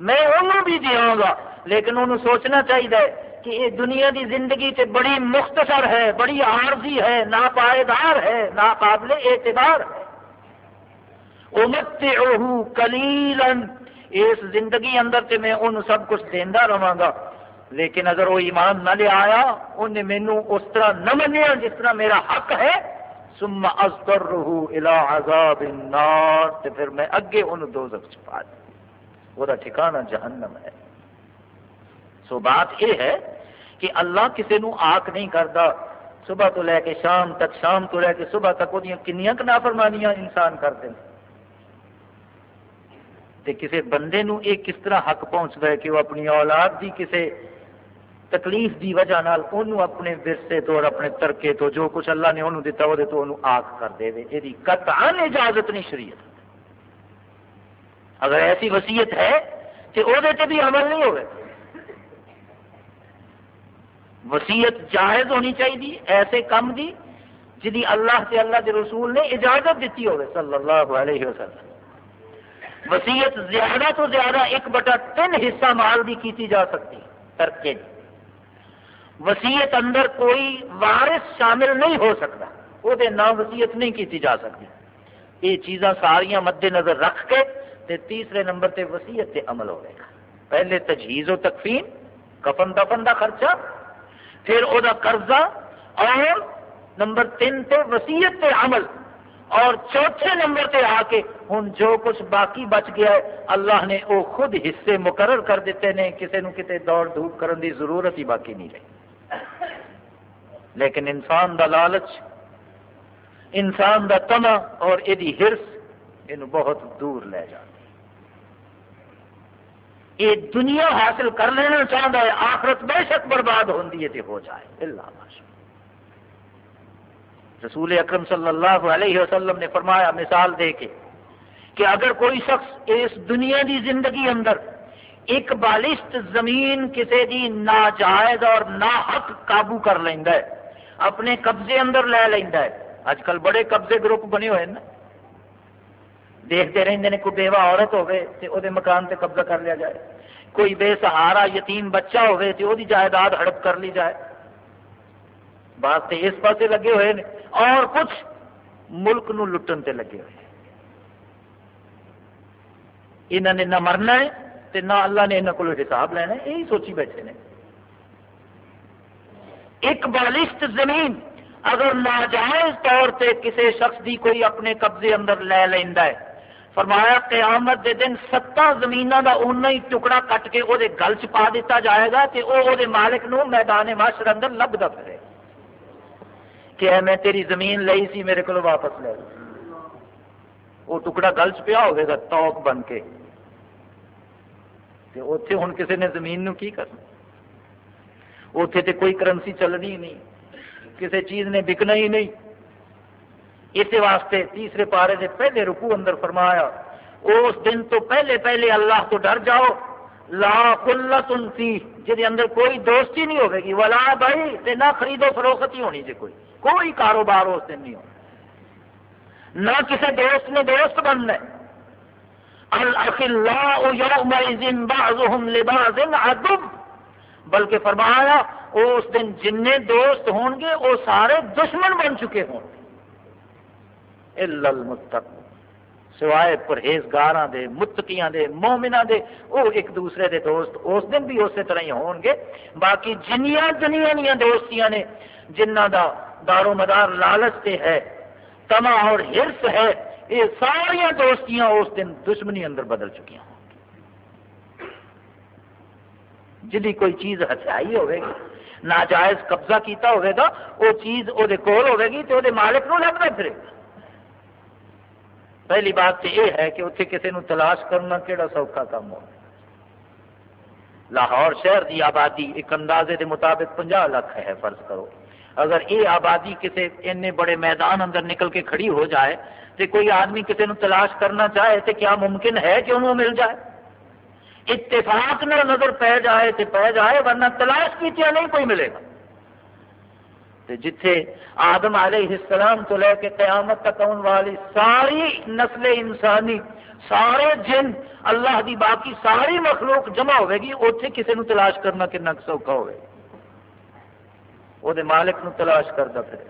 میں انہوں بھی دیا گا لیکن انہوں سوچنا چاہیے کہ یہ دنیا دی زندگی تے بڑی مختصر ہے بڑی عارضی ہے ناپائیدار ہے ناقابل اعتبار ہے امت کلیلن اس زندگی اندر تے میں انہوں سب کچھ دینا رہا گا لیکن اگر وہ ایمان نہ لے آیا انہیں مینو اس طرح نہ منیا جس طرح میرا حق ہے سما ازر رہو الا عذاب النار تے پھر میں اگے ان دو زخ چھپا دوں وہ ٹھکانا جہنم ہے۔ سو بات یہ ہے کہ اللہ کسی نو آک نہیں کرتا۔ صبح تو لے کے شام تک، شام تو لے کے صبح تک، وہ کنیاں نافرمانیاں انسان کرتے ہیں۔ تے کسی بندے نو ایک کس طرح حق پہنچتا ہے کہ وہ اپنی اولاد دی کسی تکلیف دی وجہ نال انہوں اپنے ورثے تو اور اپنے ترکے تو جو کچھ اللہ نے انہوں دیتا وہ تو انہوں آگ کر دے دے یہ قطعان اجازت نہیں شریعت۔ اگر ایسی وصیت ہے تو وہ بھی عمل نہیں ہوئے۔ وسیعت جائز ہونی چاہیے، ایسے کم دی جی اللہ سے اللہ کے رسول نے اجازت دیتی ہوئے، صلی اللہ علیہ وسلم۔ وسیعت زیادہ تو زیادہ ایک بٹا تین حصہ مال کی کیتی جا سکتی، ترکے دی۔ وسیعت اندر کوئی وارث شامل نہیں ہو سکتا۔ وہ نام وسیعت نہیں کی جا سکتی۔ یہ چیزاں ساریا مد نظر رکھ کے تے تیسرے نمبر تے وسیعت تے عمل ہوئے گا۔ پہلے تجہیز و تکفین، کفن دفن کا خرچہ، پھر وہ قرضہ، اور نمبر تین تے وسیعت تے عمل۔ اور چوتھے نمبر تے آ کے ہوں جو کچھ باقی بچ گیا ہے، اللہ نے وہ خود حصے مقرر کر دیتے ہیں کسی نو کتے دوڑ دھوپ کرن دی ضرورت ہی باقی نہیں رہی۔ لیکن انسان دا لالچ، انسان دا تما اور یہ ہرس یہ بہت دور لے جاتی۔ یہ دنیا حاصل کر لینا چاہتا ہے، آخرت بے شک برباد ہوتی ہے تو ہو جائے۔ اللہ ماشاء رسول اکرم صلی اللہ علیہ وسلم نے فرمایا، مثال دے کے، کہ اگر کوئی شخص اس دنیا دی زندگی اندر ایک بالشت زمین کسی دی ناجائز اور نا حق قابو کر لینا ہے اپنے قبضے اندر لے لینا ہے۔ اج کل بڑے قبضے گروپ بنے ہوئے نا۔ دیکھتے رہتے ہیں کوئی بیوہ عورت ہوئے تو وہ مکان تے قبضہ کر لیا جائے۔ کوئی بے سہارا یتیم بچہ ہوئے تو وہ جائیداد ہڑپ کر لی جائے۔ بات تو اس پاسے لگے ہوئے ہیں اور کچھ ملک نو لٹن تے لگے ہوئے۔ انہوں نے نہ مرنا ہے تے نہ اللہ نے انہوں کو حساب لینا ہے۔ یہی سوچی بیٹھے نے۔ ایک بالشت زمین اگر ناجائز طور سے کسی شخص دی کوئی اپنے قبضے اندر لے لینا ہے۔ فرمایا قیامت دے دن ستا زمینوں کا اُنہ ہی ٹکڑا کٹ کے وہ گل چ پا دیتا جائے گا کہ وہ مالک نو میدان معاشر اندر لبدا پھرے۔ کہ اے میں تیری زمین لئی سی میرے کو واپس لے۔ وہ ٹکڑا گل چ پیا ہوگا توک بن کے۔ اتے ہوں کسی نے زمین نو کی کرنا؟ اتے تو کوئی کرنسی چلنی ہی نہیں۔ کسی چیز نے بکنا ہی نہیں۔ اس واسطے تیسرے پارے دے پہلے رکو اندر فرمایا، اس دن تو پہلے پہلے اللہ تو ڈر جاؤ۔ لا قلت فی جی اندر کوئی دوستی نہیں ہوگی گی۔ ولا بھائی تے نہ خریدو فروخت ہی ہونی جی کوئی۔ کوئی کاروبار اس دن نہیں ہونا۔ نہ کسی دوست نے دوست بننا الاخلاء یومئذ بعضهم لبعض عدو۔ بلکہ فرمایا اس دن جن دوست ہون گے، وہ سارے دشمن بن چکے ہوں گے۔ المتق سوائے پرہیزگاراں دے، متقیاں دے، مومناں دے، وہ ایک دوسرے دے دوست اس دن بھی اسی طرح ہی ہون گے۔ باقی جنیاں دنیا دیا دوستیاں نے جنہ دا دار و مدار لالچ سے ہے تما اور ہرس ہے، یہ ساریا دوستیاں اس دن دشمنی اندر بدل چکی جی کوئی چیز ہتھیائی ہوئے گی، ناجائز قبضہ کیتا ہوئے گا، وہ چیز وہ کول ہوئے گی تو وہ مالک نو لگتا پھرے گا۔ پہلی بات تو یہ ہے کہ اتنے کسی نے تلاش کرنا کہڑا سوکھا کام ہو لاہور شہر کی آبادی ایک اندازے کے مطابق پنجا لاکھ ہے، فرض کرو۔ اگر یہ آبادی کسی این بڑے میدان اندر نکل کے کھڑی ہو جائے تو کوئی آدمی کسی نے تلاش کرنا چاہے تو کیا ممکن ہے کہ انہوں مل جائے؟ اتفاق نہ نظر پہ جائے تو پہ جائے، ورنہ تلاش کی نہیں کوئی ملے گا۔ جتھے آدم علیہ السلام تو لے کے قیامت تک آن والی ساری نسل انسانی، سارے جن، اللہ دی باقی ساری مخلوق جمع ہوئے گی اتنے کسی نو تلاش کرنا کنا سوکھا ہوئے۔ وہ مالک نو تلاش کرتا پھر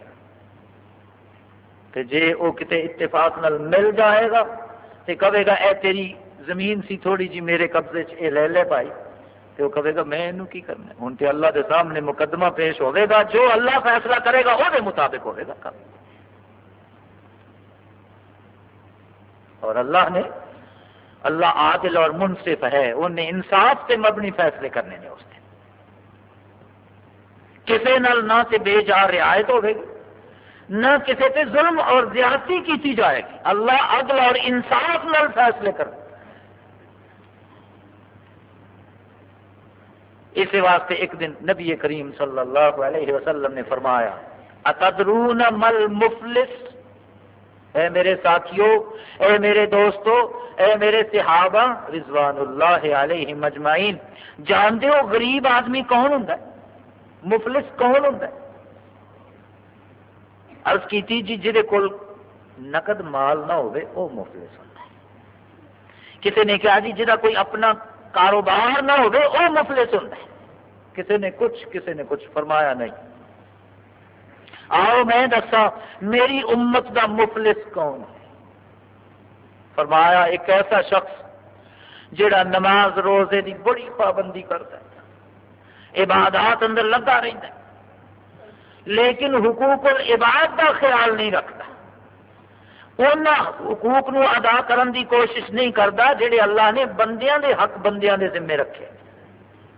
کہ جے وہ کتے اتفاق نال مل جائے گا تو کہے گا، اے تیری زمین سی تھوڑی جی میرے قبضے چ لے لے پائی تو وہ کہے گا میں یہ کی کرنا ہوں تو اللہ کے سامنے مقدمہ پیش ہوئے گا، جو اللہ فیصلہ کرے گا وہ مطابق ہوئے گا۔ اور اللہ نے، اللہ عادل اور منصف ہے انہیں انصاف سے مبنی فیصلے کرنے نے اس دن۔ کسی نال نہ سے بے جا رعایت ہوگی نہ کسی سے ظلم اور زیادتی کی جائے گی۔ اللہ عدل اور انصاف نال فیصلے کرے اس واسطے ایک دن نبی کریم صلی اللہ علیہ وسلم نے فرمایا، اتدرون مل مفلس اے میرے ساتھیوں اے میرے دوستو، اے میرے صحابہ، رضوان اللہ علیہ مجمعین جانتے ہو غریب آدمی کون ہوں مفلس کون ہوں عرض کی جی جہد کول نقد مال نہ ہوئے وہ مفلس ہوتا ہے۔ کسی نے کہا جی جہاں کوئی اپنا کاروبار نہ ہو وہ مفلس ہوتا ہے۔ کسی نے کچھ، کسی نے کچھ فرمایا نہیں۔ آؤ میں دسا میری امت دا مفلس کون ہے؟ فرمایا، ایک ایسا شخص جڑا نماز روزے دی بڑی پابندی کرتا ہے۔ عبادات اندر لگا رہتا ہے۔ لیکن حقوق العباد کا خیال نہیں رکھتا۔ ان حقوق نو ادا کرن دی کوشش نہیں کرتا جہے اللہ نے بندیاں دے حق بندیاں دے ذمے رکھے۔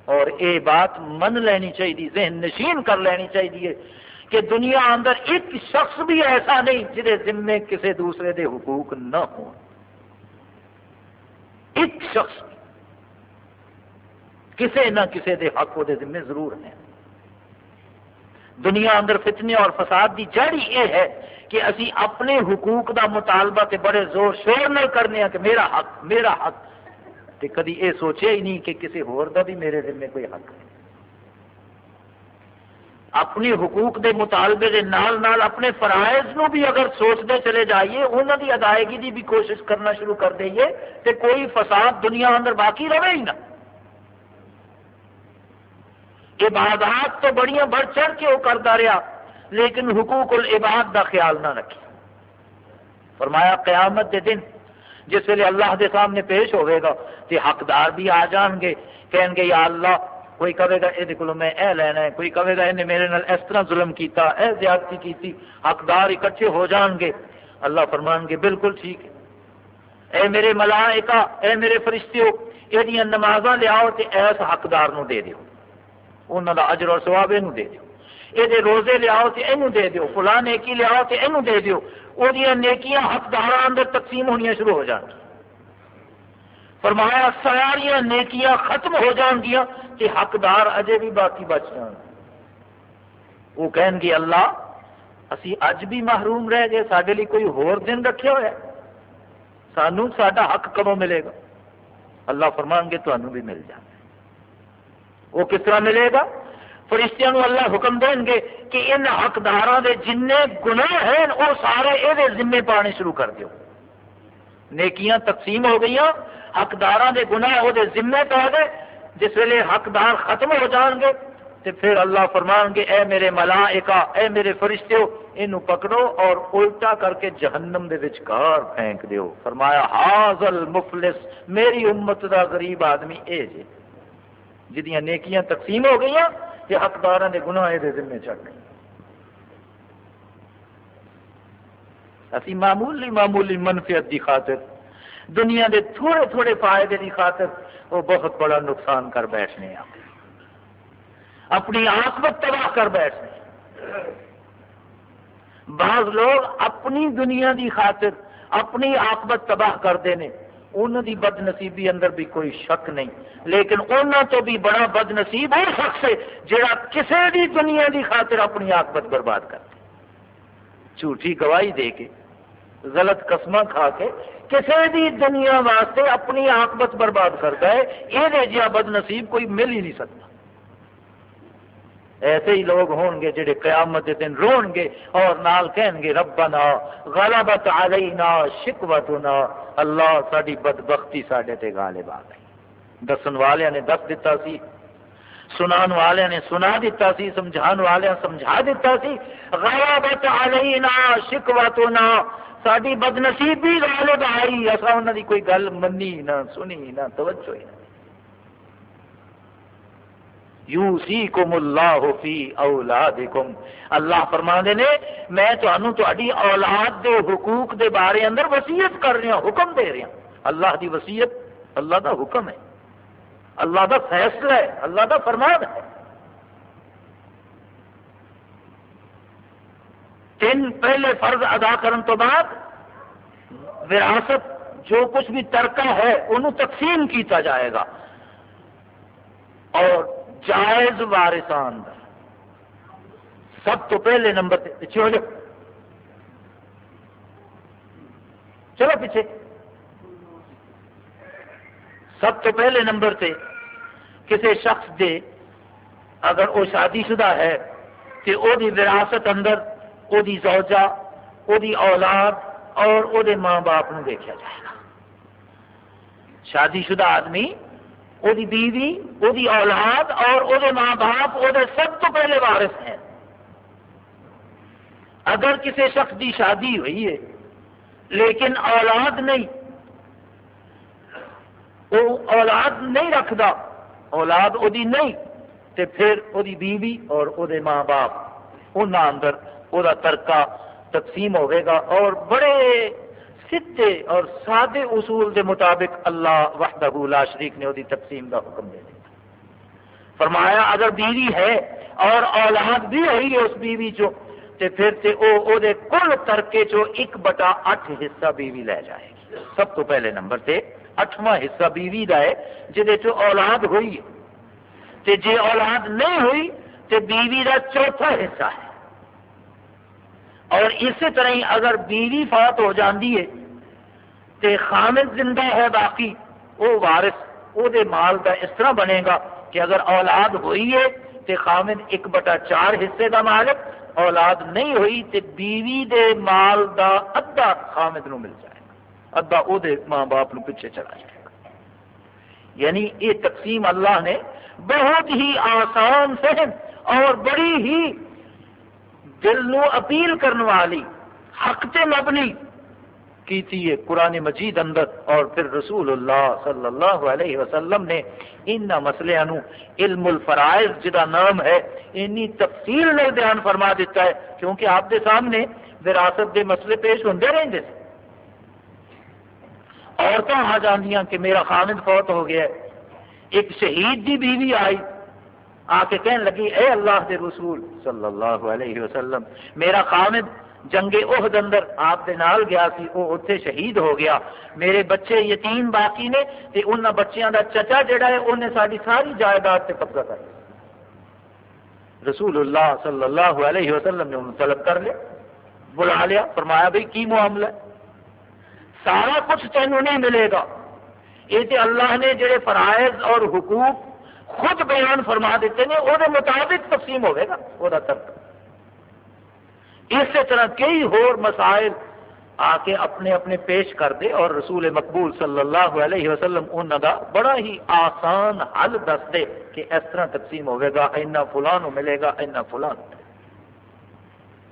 اور اے بات من لینی چاہیے ذہن نشین کر لینی چاہیے کہ دنیا اندر ایک شخص بھی ایسا نہیں جہے ذمے کسی دوسرے دے حقوق نہ ہو ایک شخص کسی نہ کسی دے حق وہ ذمے ضرور ہیں دنیا اندر فتنے اور فساد دی جڑی یہ ہے کہ اسی اپنے حقوق دا مطالبہ تے بڑے زور شور نہ کرنے ہیں کہ میرا حق میرا حق۔ تے کدی یہ سوچے ہی نہیں کہ کسی ہور دا بھی میرے ذمے کوئی حق ہے اپنے حقوق دے مطالبے دے نال نال اپنے فرائض نو بھی اگر سوچتے چلے جائیے انہوں دی ادائیگی دی بھی کوشش کرنا شروع کر دئیے تے کوئی فساد دنیا اندر باقی رہے ہی نہ۔ عبادات تو بڑی بڑھ چڑھ کے وہ کرتا رہا۔ لیکن حقوق العباد دا خیال نہ رکھے فرمایا، قیامت دے دن جس ویلے اللہ دے سامنے پیش ہوئے گا تو حقدار بھی آ جان گے کہیں گے، یا اللہ، کوئی کہے گا یہ کو میں اے لینا ہے، کوئی کہے گا انہیں میرے نال اس طرح ظلم کیتا، اے زیادتی کیتی، حقدار اکٹھے ہو جان گے۔ اللہ فرمان گے، بالکل ٹھیک ہے۔ اے میرے ملائکہ، اے میرے فرشتیو یہ نمازاں لیاؤ تے ایس حقدار نو دے دیو۔ انہوں کا اجر اور سواب یہ دے دیو۔ یہ روزے لیاؤ تو یہ دے دیو، فلاں نیکی لیاؤ تو یہ دے دیو وہ نیکیاں حقدار اندر تقسیم ہونی شروع ہو جان فرمایا ساریا نیکیاں ختم ہو جان گیا کہ حقدار اجے بھی باقی بچ جان وہ کہیں گے، اللہ، اسی اج بھی محروم رہ گئے سارے لیے کوئی ہور دن رکھے ہوا سانو سڈا حق کدو ملے گا؟ اللہ فرمان گے تمہوں بھی مل جائے وہ کس طرح ملے گا؟ فرشتیاں نو اللہ حکم دیں گے کہ ان حقدار دے جن گناہ ہیں، وہ سارے یہ ذمے پانے شروع کر دیو۔ نیکیاں تقسیم ہو گئی حقدار دے گناہ وہ ذمے پا گئے۔ جس ویلے حقدار ختم ہو جان گے تو پھر اللہ فرمان گے، اے میرے ملائکہ، اے میرے فرشتے یہ پکڑو اور الٹا کر کے جہنم دے وچکار پھینک دیو۔ فرمایا حاضل مفلس، میری امت دا غریب آدمی اے جے۔ جدیاں نیکیاں تقسیم ہو گئی یہ حقدار کے گناہ یہ ذمے چڑھ اسی معمولی معمولی منفیت کی خاطر، دنیا کے تھوڑے تھوڑے فائدے کی خاطر وہ بہت بڑا نقصان کر بیٹھنے ہیں۔ اپنی آسمت تباہ کر بیٹھنے بعض لوگ اپنی دنیا کی خاطر اپنی آکبت تباہ کرتے ہیں۔ انہوں دی بد نصیبی اندر بھی کوئی شک نہیں۔ لیکن انہوں تو بھی بڑا بد نصیب وہ شخص ہے جڑا کسی بھی دنیا دی خاطر اپنی آکبت برباد کرتے جھوٹھی گواہی دے کے، غلط قسم کھا کے کسی بھی دنیا واسطے اپنی آکبت برباد کرتا ہے یہ جہاں بد نصیب کوئی مل ہی نہیں سکتا۔ ایسے ہی لوگ ہون گے جڑے قیامت کے دن رون گے اور نال کہن گے، ربنا غلبت علینا شکوتنا. اللہ ساری بدبختی ساڈے تے غالب آ گئی۔ دسن والے نے دس دیتا سی، سنان والے نے سنا دیتا سی، سمجھان والے سمجھا دیتا سی، غلبت علینا شکوتنا. ساری بدنصیبی غالب آئی اصا انہوں دی کوئی گل منی نہ، سنی نہ، توجہ نہ۔ یوسیکم اللہ فی اولادکم۔ اللہ فرما دے نے، میں تانوں تہاڈی اولاد دے حقوق دے بارے اندر وصیت کر رہا ہاں، حکم دے رہا ہاں۔ اللہ دی وصیت، اللہ دا حکم ہے۔ اللہ دا فیصلہ ہے، اللہ دا فرمان ہے۔ تین پہلے فرض ادا کرن تو بعد وراثت جو کچھ بھی ترکہ ہے، انہوں تقسیم کیتا جائے گا۔ اور جائز وارثان سب تو پہلے نمبر تے پیچھے ہو جاؤ۔ چلو پیچھے۔ سب تو پہلے نمبر تے کسی شخص دے اگر وہ شادی شدہ ہے کہ وہ دی وراثت اندر وہ دی زوجہ وہ دی اولاد اور وہ دے ماں باپ نو دیکھا جائے گا۔ شادی شدہ آدمی وہ بیوی وہ اولاد اور وہ ماں باپ وہ سب تو پہلے وارث ہیں اگر کسی شخص کی شادی ہوئی ہے لیکن اولاد نہیں وہ اولاد نہیں رکھتا اولاد وہ نہیں تو پھر وہ بیوی اور وہ ماں باپ ان اندر وہ ترکہ تقسیم ہوئے گا اور بڑے سدھے اور سادے اصول دے مطابق اللہ وحدہ لا شریک نے وہی تقسیم کا حکم دے دیا۔ فرمایا، اگر بیوی ہے اور اولاد بھی ہوئی ہے اس بیوی چو تے پھر تے او او دے کل ترکے چو ایک بٹا اٹھ حصہ بیوی لے جائے گی۔ سب تو پہلے نمبر تے اٹھواں حصہ بیوی دا ہے جہے چو اولاد ہوئی۔ ہے تے جے اولاد نہیں ہوئی، تے بیوی دا چوتھا حصہ ہے۔ اور اسی طرح ہی اگر بیوی فوت ہو جاندی ہے تے خامد زندہ ہے باقی، وہ وارث او دے مال دا اس طرح بنے گا کہ اگر اولاد ہوئی ہے تے خامد ایک بٹا چار حصے دا مالک، اولاد نہیں ہوئی تے بیوی دے مال دا ادھا خامد نو مل جائے گا۔ ادھا او دے ماں باپ نو پیچھے چلا جائے گا۔ یعنی یہ تقسیم اللہ نے بہت ہی آسان فہم اور بڑی ہی دل نو اپیل کرنے والی، حق تے مبنی، کیتی ہے قرآن مجید اندر۔ اور پھر رسول اللہ صلی اللہ علیہ وسلم نے ان مسئلے نو علم الفرائض، جدا نام ہے، انی تفصیل نے بیان فرما دیتا ہے۔ کیونکہ آپ دے سامنے وراثت دے مسئلے پیش ہوتے رہتے عورتیں آ جاندیاں کہ میرا خامد فوت ہو گیا ہے۔ ایک شہید دی بیوی آئی۔ آ کے کہنے لگی، اے اللہ دے رسول صلی اللہ علیہ وسلم، میرا خامد جنگ عہد اندر آپ دے نال گیا سی وہ اتنے شہید ہو گیا، میرے بچے یتیم باقی نے، تے ان بچیاں دا چچا جڑا ہے انہیں ساری ساری جائیداد سے قبضہ کر لیا. رسول اللہ صلی اللہ علیہ وسلم نے انہوں طلب کر لیا، بلا لیا، فرمایا بھائی کی معاملہ ہے؟ سارا کچھ تینوں نہیں ملے گا، یہ تے اللہ نے جڑے فرائض اور حقوق خود بیان فرما دیتے ہیں، وہ مطابق تقسیم ہوئے گا، وہ ترک۔ اسی طرح کئی ہور مسائل آ کے اپنے اپنے پیش کر دے اور رسول مقبول صلی اللہ علیہ وسلم انہوں کا بڑا ہی آسان حل دس دے کہ اس طرح تقسیم ہوئے گا اینا فلان ملے گا اینا فلان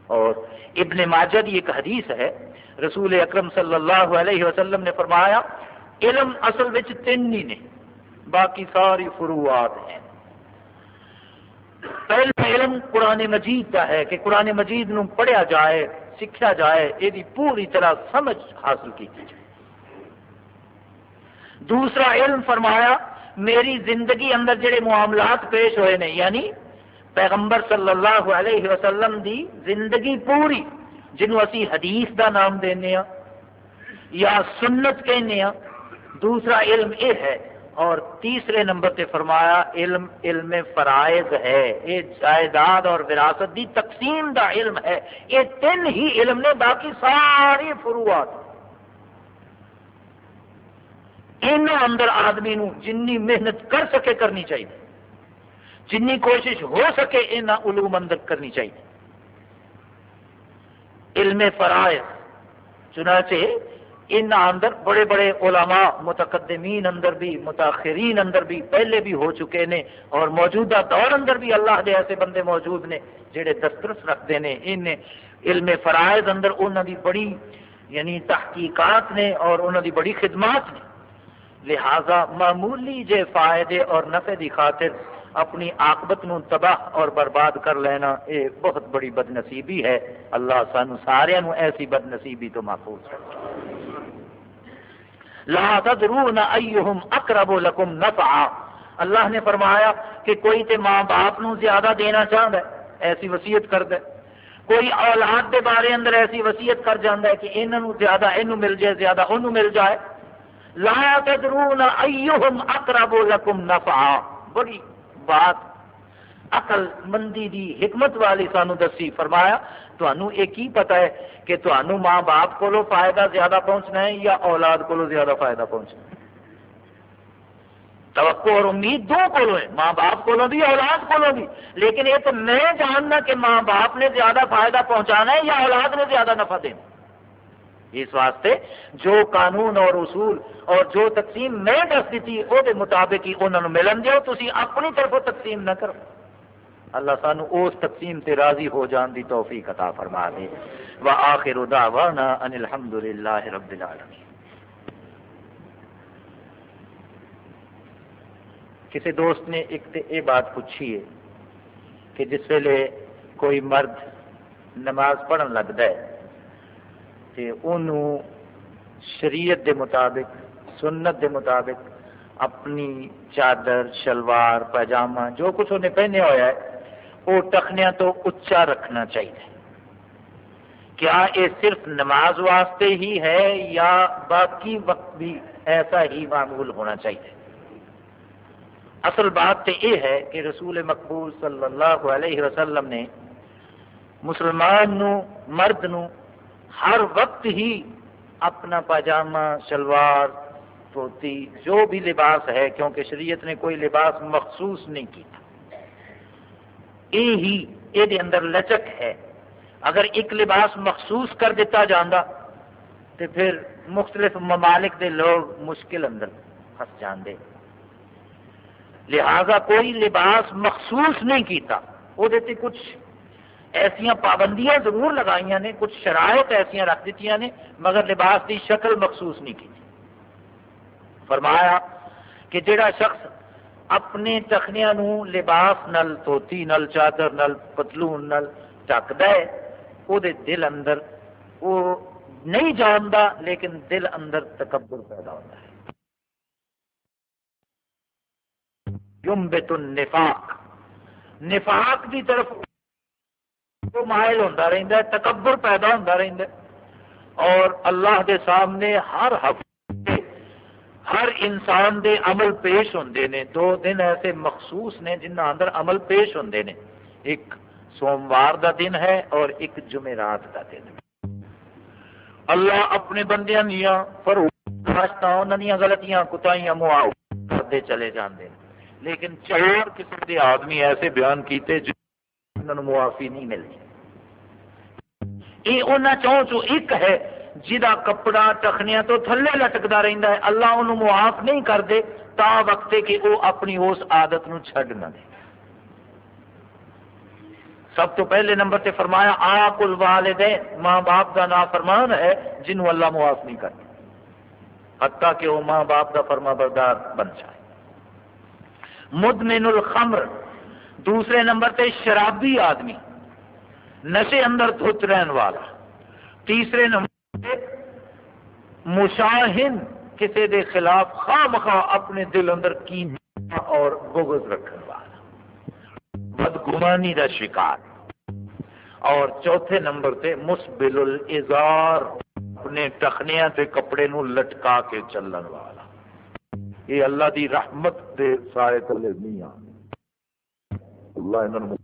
اور ابن ماجد ایک حدیث ہے، رسول اکرم صلی اللہ علیہ وسلم نے فرمایا، علم اصل تین ہی نے۔ باقی ساری فروعات ہیں۔ پہلا علم قرآن مجید کا ہے کہ قرآن مجید نو پڑھیا جائے سیکھا جائے یہ پوری طرح سمجھ حاصل کی جائے دوسرا علم فرمایا، میری زندگی اندر جڑے معاملات پیش ہوئے نے یعنی پیغمبر صلی اللہ علیہ وسلم دی زندگی پوری، جنہوں اسی حدیث دا نام دینے ہاں یا سنت کہنے ہاں دوسرا علم یہ ہے اور تیسرے نمبر تے فرمایا، علم علم فرائض ہے، یہ جائیداد اور وراثت دی تقسیم دا علم ہے، یہ تین ہی علم نے باقی ساری فروعات۔ ان اندر آدمی نو جنی محنت کر سکے کرنی چاہیے، جنی کوشش ہو سکے ان علوم اندر کرنی چاہیے۔ علم فرائض، چنانچہ ان اندر بڑے بڑے علماء، متقدمین اندر بھی، متاخرین اندر بھی پہلے بھی ہو چکے نے اور موجودہ دور اندر بھی اللہ دے ایسے بندے موجود نے جڑے دسترس رکھتے ہیں ان علم فرائض اندر انہوں دی بڑی یعنی تحقیقات نے اور انہوں دی بڑی خدمات نے۔ لہذا معمولی جے فائدے اور نفع دی خاطر اپنی آکبت نو تباہ اور برباد کر لینا یہ بہت بڑی بد نصیبی ہے۔ اللہ سانو سارے ایسی بد نصیبی تو محفوظ رکھے۔ لا تدرون ایہم اقرب لکم نفعا۔ اللہ نے فرمایا کہ کوئی تے ماں باپ نو زیادہ دینا چاہتا ہے، ایسی وصیت کر دے کوئی اولاد دے بارے اندر ایسی وصیت کر جاندہ ہے کہ انہوں زیادہ انہوں مل جائے، زیادہ انہوں مل جائے۔ لا تدرون ایہم اقرب لکم نفعا۔ بڑی بات، عقل مندی دی حکمت والی سانو دسی۔ فرمایا تو یہ کی پتا ہے کہ تمہوں ماں باپ کو فائدہ زیادہ پہنچنا ہے یا اولاد کو زیادہ فائدہ پہنچنا ہے؟ توقع اور امید دو کو ہے ماں باپ کو بھی، اولاد کو بھی۔ لیکن یہ تو میں جاننا کہ ماں باپ نے زیادہ فائدہ پہنچانا ہے یا اولاد نے زیادہ نفع دینا اس واسطے جو قانون اور اصول اور جو تقسیم میں دس دیتی، وہ مطابق ہی انہوں نے ملن دو تھی اپنی طرف تقسیم نہ کرو۔ اللہ سانو اس تقسیم تے راضی ہو جان دی توفیق عطا فرما دے۔ وآخر دعوانا ان الحمدللہ رب العالمین۔ کسی دوست نے ایک تے اے بات پوچھی ہے کہ جس ویلے کوئی مرد نماز پڑھن لگتا ہے تے انہوں شریعت دے مطابق، سنت دے مطابق اپنی چادر، شلوار، پاجامہ، جو کچھ انہیں پہنے ہوا ہے وہ ٹخنیا تو اچا رکھنا چاہیے۔ کیا یہ صرف نماز واسطے ہی ہے یا باقی وقت بھی ایسا ہی معمول ہونا چاہیے؟ اصل بات تو یہ ہے کہ رسول مقبول صلی اللہ علیہ وسلم نے مسلمان نو، مرد نو ہر وقت ہی اپنا پاجامہ، شلوار، دھوتی، جو بھی لباس ہے، کیونکہ شریعت نے کوئی لباس مخصوص نہیں کیا یہ ہی یہ اندر لچک ہے۔ اگر ایک لباس مخصوص کر دیتا جانا تو پھر مختلف ممالک دے لوگ مشکل اندر پھنس جاندے۔ لہذا کوئی لباس مخصوص نہیں کیتا وہ دیتے کچھ ایسا پابندیاں ضرور لگائی نے، کچھ شرائط ایسا رکھ دیتی نے، مگر لباس کی شکل مخصوص نہیں کی فرمایا کہ جڑا شخص اپنے ٹخنیا لباس نل، دھوتی نل، چادر نل، پتلون نل ٹکد ہے وہ دل اندر وہ نہیں جانتا لیکن دل اندر تکبر پیدا ہوتا ہے۔ یمبت النفاق۔ نفاق کی طرف وہ مائل ہوتا رہتا ہے، تکبر پیدا ہوتا رہتا ہے اور اللہ دے سامنے ہر ہفتے ہر انسان دے عمل پیش ہوندے نے۔ دو دن ایسے مخصوص نے جنہ اندر عمل پیش ہوندے نے۔ ایک سوموار دا دن ہے اور ایک جمعرات کا دن۔ اللہ اپنے بندیاں دیا فروخت غلطیاں کتائیاں معاف کرتے چلے جاندے لیکن چار قسم کے آدمی ایسے بیان کیتے جنہوں معافی نہیں ملتی۔ یہ انہوں چوں چو ایک ہے۔ جہاں کپڑا ٹخنیا تو تھلے لٹکتا رہتا ہے۔ اللہ انہوں معاف نہیں کرتے تا وقت کہ وہ اپنی اس آدت نو چھڈ نہ دے۔ سب تو پہلے نمبر تے فرمایا آپ الوالدین۔ ماں باپ کا نا فرمان ہے جنہوں اللہ معاف نہیں کرتا۔ حتیٰ کہ وہ ماں باپ کا فرما بردار بن جائے۔ مدمن الخمر۔ دوسرے نمبر تے شرابی آدمی۔ نشے اندر دھت رہن والا۔ تیسرے نمبر مشاہن کسی دے خلاف خواہ مخواہ اپنے دل اندر کین اور بغض رکھنے والا۔ بدگمانی کا شکار۔ اور چوتھے نمبر تے مسبل الازار، اپنے ٹخنیا تے کپڑے نو لٹکا کے چلن والا۔ یہ اللہ دی رحمت دے سارے تلے نہیں آ اللہ انہوں